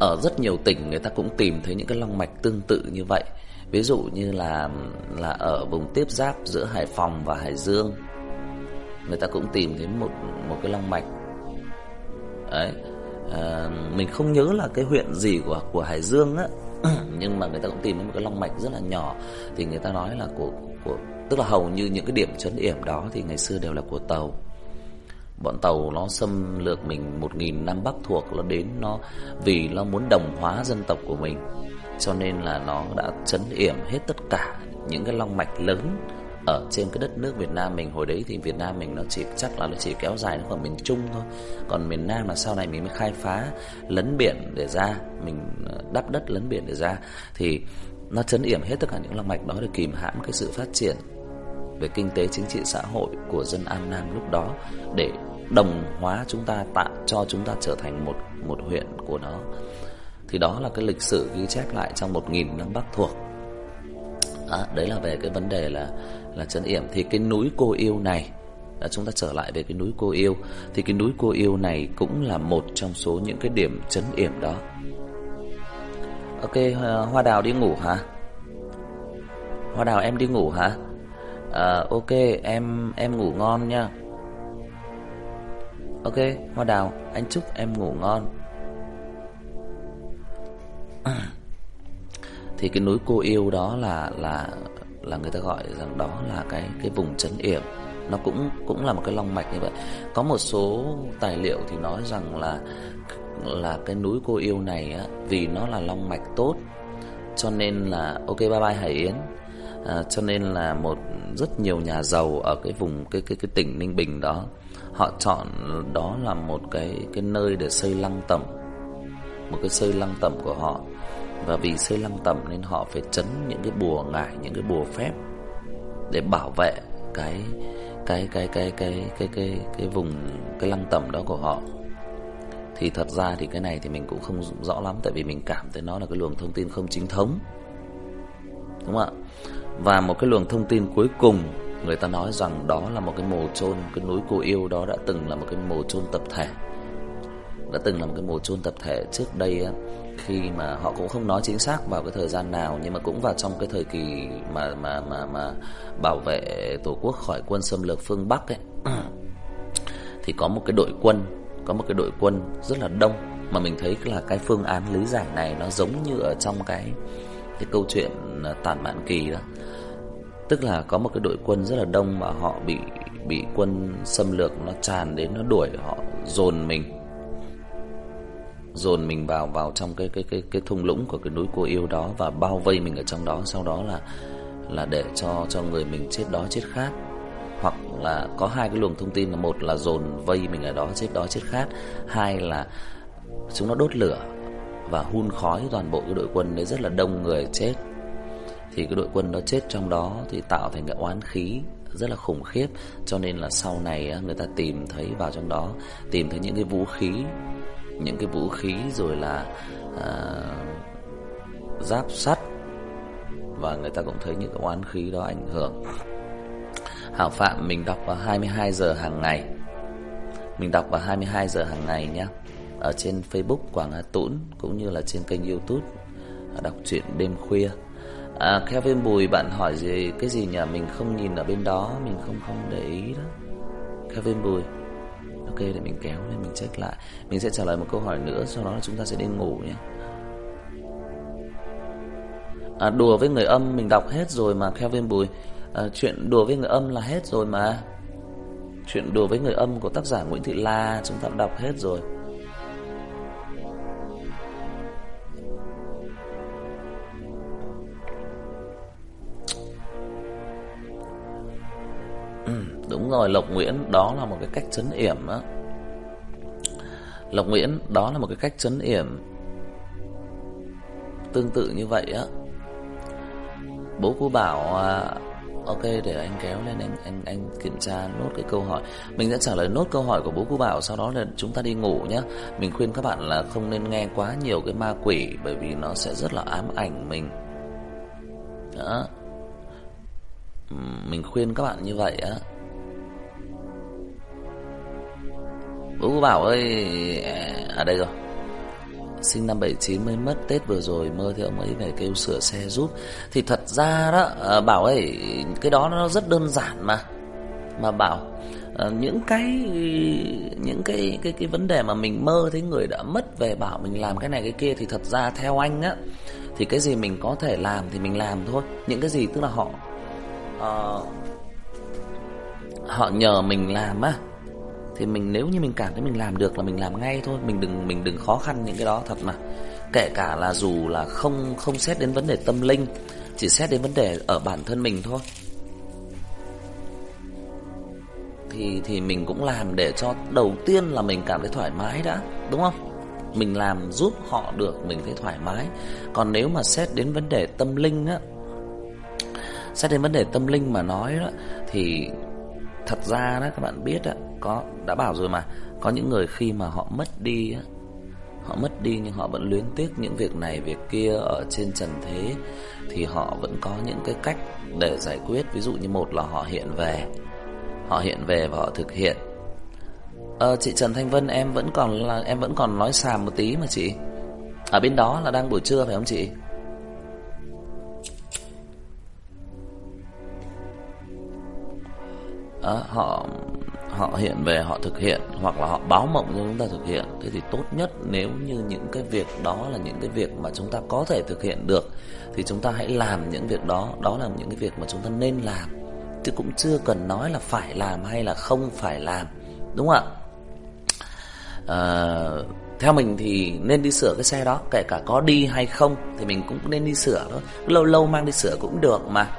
Ở rất nhiều tỉnh người ta cũng tìm thấy những cái long mạch tương tự như vậy. Ví dụ như là là ở vùng tiếp giáp giữa Hải Phòng và Hải Dương. Người ta cũng tìm thấy một một cái long mạch. Đấy. À, mình không nhớ là cái huyện gì của của Hải Dương á, nhưng mà người ta cũng tìm thấy một cái long mạch rất là nhỏ thì người ta nói là của của tức là hầu như những cái điểm chấn yểm đó thì ngày xưa đều là của tàu bọn tàu nó xâm lược mình một nghìn năm bắc thuộc nó đến nó vì nó muốn đồng hóa dân tộc của mình cho nên là nó đã chấn yểm hết tất cả những cái long mạch lớn ở trên cái đất nước Việt Nam mình hồi đấy thì Việt Nam mình nó chỉ chắc là nó chỉ kéo dài đến khoảng miền Trung thôi. Còn miền Nam là sau này mình mới khai phá lấn biển để ra, mình ờ, đắp đất lấn biển để ra thì nó chấn yểm hết tất cả những long mạch đó để kìm hãm cái sự phát triển về kinh tế chính trị xã hội của dân An Nam lúc đó để đồng hóa chúng ta tạo cho chúng ta trở thành một một huyện của nó. Thì đó là cái lịch sử ghi chép lại trong 1000 năm Bắc thuộc. À, đấy là về cái vấn đề là là trấn yểm thì cái núi cô yêu này à, chúng ta trở lại về cái núi cô yêu thì cái núi cô yêu này cũng là một trong số những cái điểm trấn yểm đó. Ok, Hoa Đào đi ngủ hả? Hoa Đào em đi ngủ hả? À, ok, em em ngủ ngon nha. Ok, Hoa Đào, anh chúc em ngủ ngon. Thì cái núi cô yêu đó là là là người ta gọi rằng đó là cái cái vùng trấn yểm. Nó cũng cũng là một cái long mạch như vậy. Có một số tài liệu thì nói rằng là là cái núi cô yêu này á vì nó là long mạch tốt cho nên là ok bye bye Hải Yến. À, cho nên là một rất nhiều nhà giàu ở cái vùng cái cái cái tỉnh Ninh Bình đó họ chọn đó là một cái cái nơi để xây lăng tẩm một cái xây lăng tẩm của họ và vì xây lăng tẩm nên họ phải chấn những cái bùa ngải, những cái bùa phép để bảo vệ cái cái cái cái cái cái cái cái vùng, cái lăng tẩm đó của họ. Thì thật ra thì cái này thì mình cũng không rõ lắm, tại vì mình cảm thấy nó là cái luồng thông tin không chính thống. Đúng không ạ? Và một cái luồng thông tin cuối cùng Người ta nói rằng đó là một cái mồ chôn, Cái núi cô yêu đó đã từng là một cái mồ chôn tập thể. Đã từng là một cái mồ chôn tập thể trước đây á. Khi mà họ cũng không nói chính xác vào cái thời gian nào, Nhưng mà cũng vào trong cái thời kỳ mà mà mà mà bảo vệ Tổ quốc khỏi quân xâm lược phương Bắc ấy. Thì có một cái đội quân, Có một cái đội quân rất là đông, Mà mình thấy là cái phương án lý giải này Nó giống như ở trong cái cái câu chuyện à, tản mạn kỳ đó. Tức là có một cái đội quân rất là đông mà họ bị bị quân xâm lược nó tràn đến, nó đuổi, họ dồn mình dồn mình vào vào trong cái cái cái cái thung lũng của cái núi cô yêu đó và bao vây mình ở trong đó, sau đó là là để cho cho người mình chết đói chết khát hoặc là có hai cái luồng thông tin là một là dồn vây mình ở đó chết đói chết khát hai là chúng nó đốt lửa và hun khói toàn bộ cái đội quân đấy rất là đông người chết. Thì cái đội quân đó chết trong đó thì tạo thành cái oán khí rất là khủng khiếp. Cho nên là sau này người ta tìm thấy vào trong đó, tìm thấy những cái vũ khí những cái vũ khí rồi là à, giáp sắt và người ta cũng thấy những cái oán khí đó ảnh hưởng Hảo Phạm mình đọc vào 22 giờ hàng ngày Mình đọc vào 22 giờ hàng ngày nhé Ở trên Facebook Quảng Hà Tũng Cũng như là trên kênh Youtube à, Đọc truyện đêm khuya À, Kevin Bùi bạn hỏi gì cái gì nhỉ? Mình không nhìn ở bên đó, mình không không để ý đó. Kevin Bùi. Ok để mình kéo lên mình check lại. Mình sẽ trả lời một câu hỏi nữa sau đó là chúng ta sẽ đi ngủ nhé. À, đùa với người âm mình đọc hết rồi mà Kevin Bùi. À, chuyện đùa với người âm là hết rồi mà. Chuyện đùa với người âm của tác giả Nguyễn Thị La chúng ta đọc hết rồi. Đúng rồi, Lộc Nguyễn đó là một cái cách chấn yểm á. Lộc Nguyễn đó là một cái cách chấn yểm tương tự như vậy á. Bố cô bảo à, ok để anh kéo lên anh anh anh kiểm tra nốt cái câu hỏi. Mình sẽ trả lời nốt câu hỏi của bố cô bảo sau đó là chúng ta đi ngủ nhé. Mình khuyên các bạn là không nên nghe quá nhiều cái ma quỷ bởi vì nó sẽ rất là ám ảnh mình. Đó. Mình khuyên các bạn như vậy á. Bố bảo ơi à, ở đây rồi. Sinh năm 79 mới mất Tết vừa rồi Mơ thì ông ấy về kêu sửa xe giúp. Thì thật ra đó à, Bảo ơi Cái đó nó rất đơn giản mà. Mà bảo à, Những cái Những cái cái cái vấn đề mà mình mơ thấy người đã mất về bảo mình làm cái này cái kia Thì thật ra theo anh á Thì cái gì mình có thể làm thì mình làm thôi. Những cái gì tức là họ uh, họ nhờ mình làm á thì mình, nếu như mình cảm thấy mình làm được là mình làm ngay thôi. Mình đừng mình đừng khó khăn những cái đó thật mà. Kể cả là dù là không không xét đến vấn đề tâm linh, chỉ xét đến vấn đề ở bản thân mình thôi. Thì thì mình cũng làm để cho đầu tiên là mình cảm thấy thoải mái đã, đúng không? Mình làm giúp họ được, mình thấy thoải mái. Còn nếu mà xét đến vấn đề tâm linh á, xét đến vấn đề tâm linh mà nói đó, thì thật ra đó, các bạn biết đó có đã bảo rồi mà. Có những người khi mà họ mất đi á họ mất đi nhưng họ vẫn luyến tiếc những việc này việc kia ở trên trần thế thì họ vẫn có những cái cách để giải quyết. Ví dụ như một là họ hiện về họ hiện về và họ thực hiện. Ờ chị Trần Thanh Vân em vẫn còn là em vẫn còn nói xàm một tí mà chị. Ở bên đó là đang buổi trưa phải không chị? À, họ họ hiện về họ thực hiện hoặc là họ báo mộng cho chúng ta thực hiện thế thì tốt nhất nếu như những cái việc đó là những cái việc mà chúng ta có thể thực hiện được thì chúng ta hãy làm những việc đó. Đó là những cái việc mà chúng ta nên làm chứ cũng chưa cần nói là phải làm hay là không phải làm đúng không ạ? À, theo mình thì nên đi sửa cái xe đó kể cả có đi hay không thì mình cũng nên đi sửa thôi. Lâu lâu mang đi sửa cũng được mà.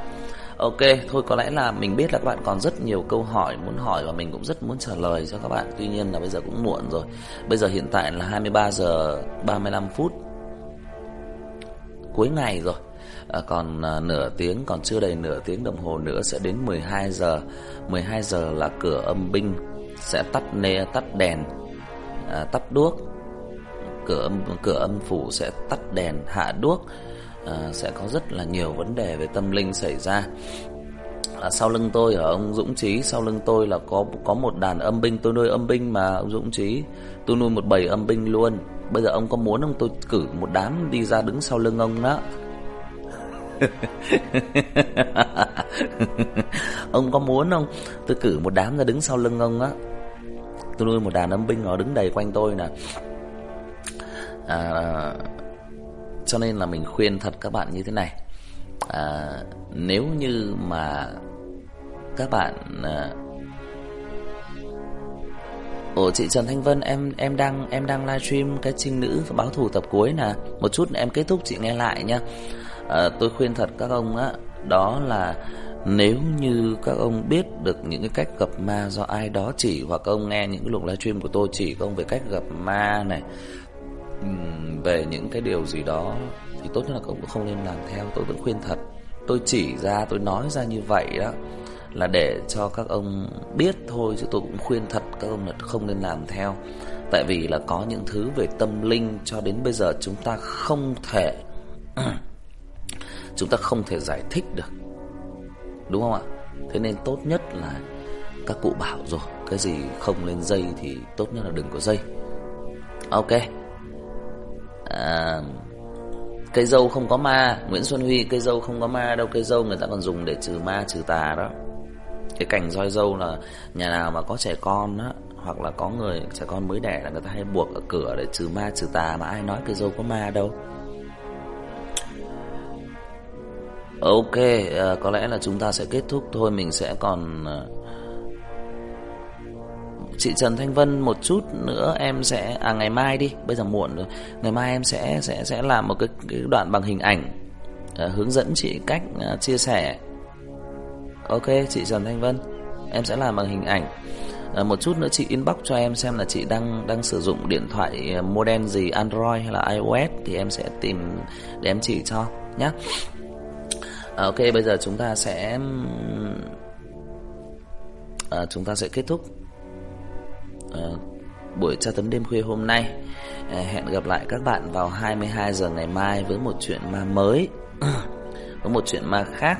Ok, thôi có lẽ là mình biết là các bạn còn rất nhiều câu hỏi muốn hỏi và mình cũng rất muốn trả lời cho các bạn. Tuy nhiên là bây giờ cũng muộn rồi. Bây giờ hiện tại là 23 giờ 35 phút cuối ngày rồi. À, còn à, nửa tiếng, còn chưa đầy nửa tiếng đồng hồ nữa sẽ đến 12 giờ. 12 giờ là cửa âm binh sẽ tắt nê tắt đèn, à, tắt đuốc. Cửa âm cửa âm phủ sẽ tắt đèn hạ đuốc à, sẽ có rất là nhiều vấn đề về tâm linh xảy ra. À, sau lưng tôi ở ông Dũng Trí, sau lưng tôi là có có một đàn âm binh, tôi nuôi âm binh mà ông Dũng Trí, tôi nuôi một bầy âm binh luôn. Bây giờ ông có muốn ông tôi cử một đám đi ra đứng sau lưng ông đó. ông có muốn không? Tôi cử một đám ra đứng sau lưng ông á. Tôi nuôi một đàn âm binh nó đứng đầy quanh tôi nè. À, cho nên là mình khuyên thật các bạn như thế này. À, Nếu như mà các bạn à, Ồ chị Trần Thanh Vân em em đang em đang livestream cái trinh nữ và báo thù tập cuối nè. Một chút em kết thúc chị nghe lại nha. À, Tôi khuyên thật các ông á Đó là nếu như các ông biết được những cái cách gặp ma do ai đó chỉ Hoặc ông nghe những cái luồng livestream của tôi chỉ các ông về cách gặp ma này về những cái điều gì đó thì tốt nhất là cậu cũng không nên làm theo, tôi vẫn khuyên thật. Tôi chỉ ra, tôi nói ra như vậy đó, là để cho các ông biết thôi, chứ tôi cũng khuyên thật các ông là không nên làm theo. Tại vì là có những thứ về tâm linh, cho đến bây giờ chúng ta không thể chúng ta không thể giải thích được. Đúng không ạ? Thế nên tốt nhất là các cụ bảo rồi, cái gì không lên dây thì tốt nhất là đừng có dây. Ok à, cây dâu không có ma. Nguyễn Xuân Huy cây dâu không có ma đâu. Cây dâu người ta còn dùng để trừ ma trừ tà đó. Cái cành roi dâu là nhà nào mà có trẻ con á hoặc là có người trẻ con mới đẻ là người ta hay buộc ở cửa để trừ ma trừ tà mà ai nói cây dâu có ma đâu. Ok, à, có lẽ là chúng ta sẽ kết thúc. Thôi Mình sẽ còn à, chị Trần Thanh Vân một chút nữa em sẽ à ngày mai đi, bây giờ muộn rồi. Ngày mai em sẽ sẽ sẽ làm một cái, cái đoạn bằng hình ảnh à, hướng dẫn chị cách à, chia sẻ. Ok, chị Trần Thanh Vân, em sẽ làm bằng hình ảnh. À, một chút nữa chị inbox cho em xem là chị đang đang sử dụng điện thoại à, model gì Android hay là iOS thì em sẽ tìm để em chỉ cho nhé. À, ok, bây giờ chúng ta sẽ à, chúng ta sẽ kết thúc uh, buổi tra tấn đêm khuya hôm nay. Uh, hẹn gặp lại các bạn vào 22 giờ ngày mai với một chuyện ma mới, với một chuyện ma khác.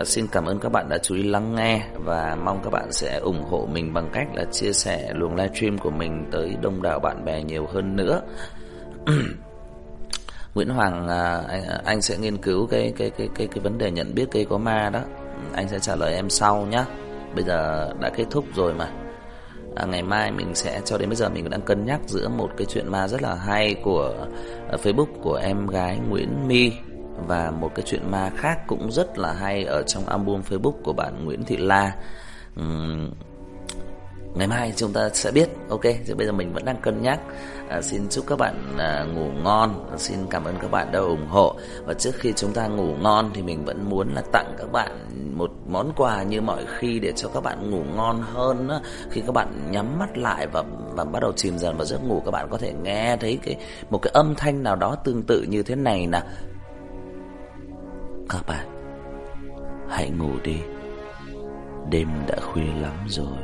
Uh, xin cảm ơn các bạn đã chú ý lắng nghe và mong các bạn sẽ ủng hộ mình bằng cách là chia sẻ luồng livestream của mình tới đông đảo bạn bè nhiều hơn nữa. Nguyễn Hoàng à, anh, à, anh sẽ nghiên cứu cái cái cái cái cái vấn đề nhận biết cây có ma đó. Anh sẽ trả lời em sau nhé. Bây giờ đã kết thúc rồi mà à, ngày mai mình sẽ cho đến bây giờ mình đang cân nhắc giữa một cái chuyện ma rất là hay của uh, Facebook của em gái Nguyễn My và một cái chuyện ma khác cũng rất là hay ở trong album Facebook của bạn Nguyễn Thị La. Uhm, ngày mai chúng ta sẽ biết ok thì bây giờ mình vẫn đang cân nhắc à, xin chúc các bạn à, ngủ ngon. À, xin cảm ơn các bạn đã ủng hộ. Và trước khi chúng ta ngủ ngon thì mình vẫn muốn là tặng các bạn một món quà như mọi khi để cho các bạn ngủ ngon hơn á. khi các bạn nhắm mắt lại và và bắt đầu chìm dần vào giấc ngủ các bạn có thể nghe thấy cái một cái âm thanh nào đó tương tự như thế này nè. Các bạn hãy ngủ đi. Đêm đã khuya lắm rồi.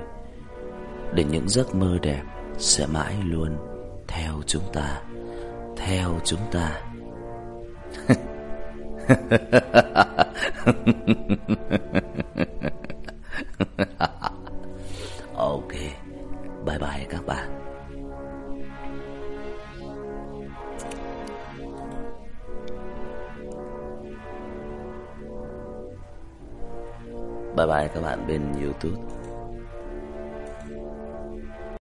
Để những giấc mơ đẹp sẽ mãi luôn theo chúng ta, theo chúng ta. ok, bye bye các bạn. Bye bye các bạn bên YouTube.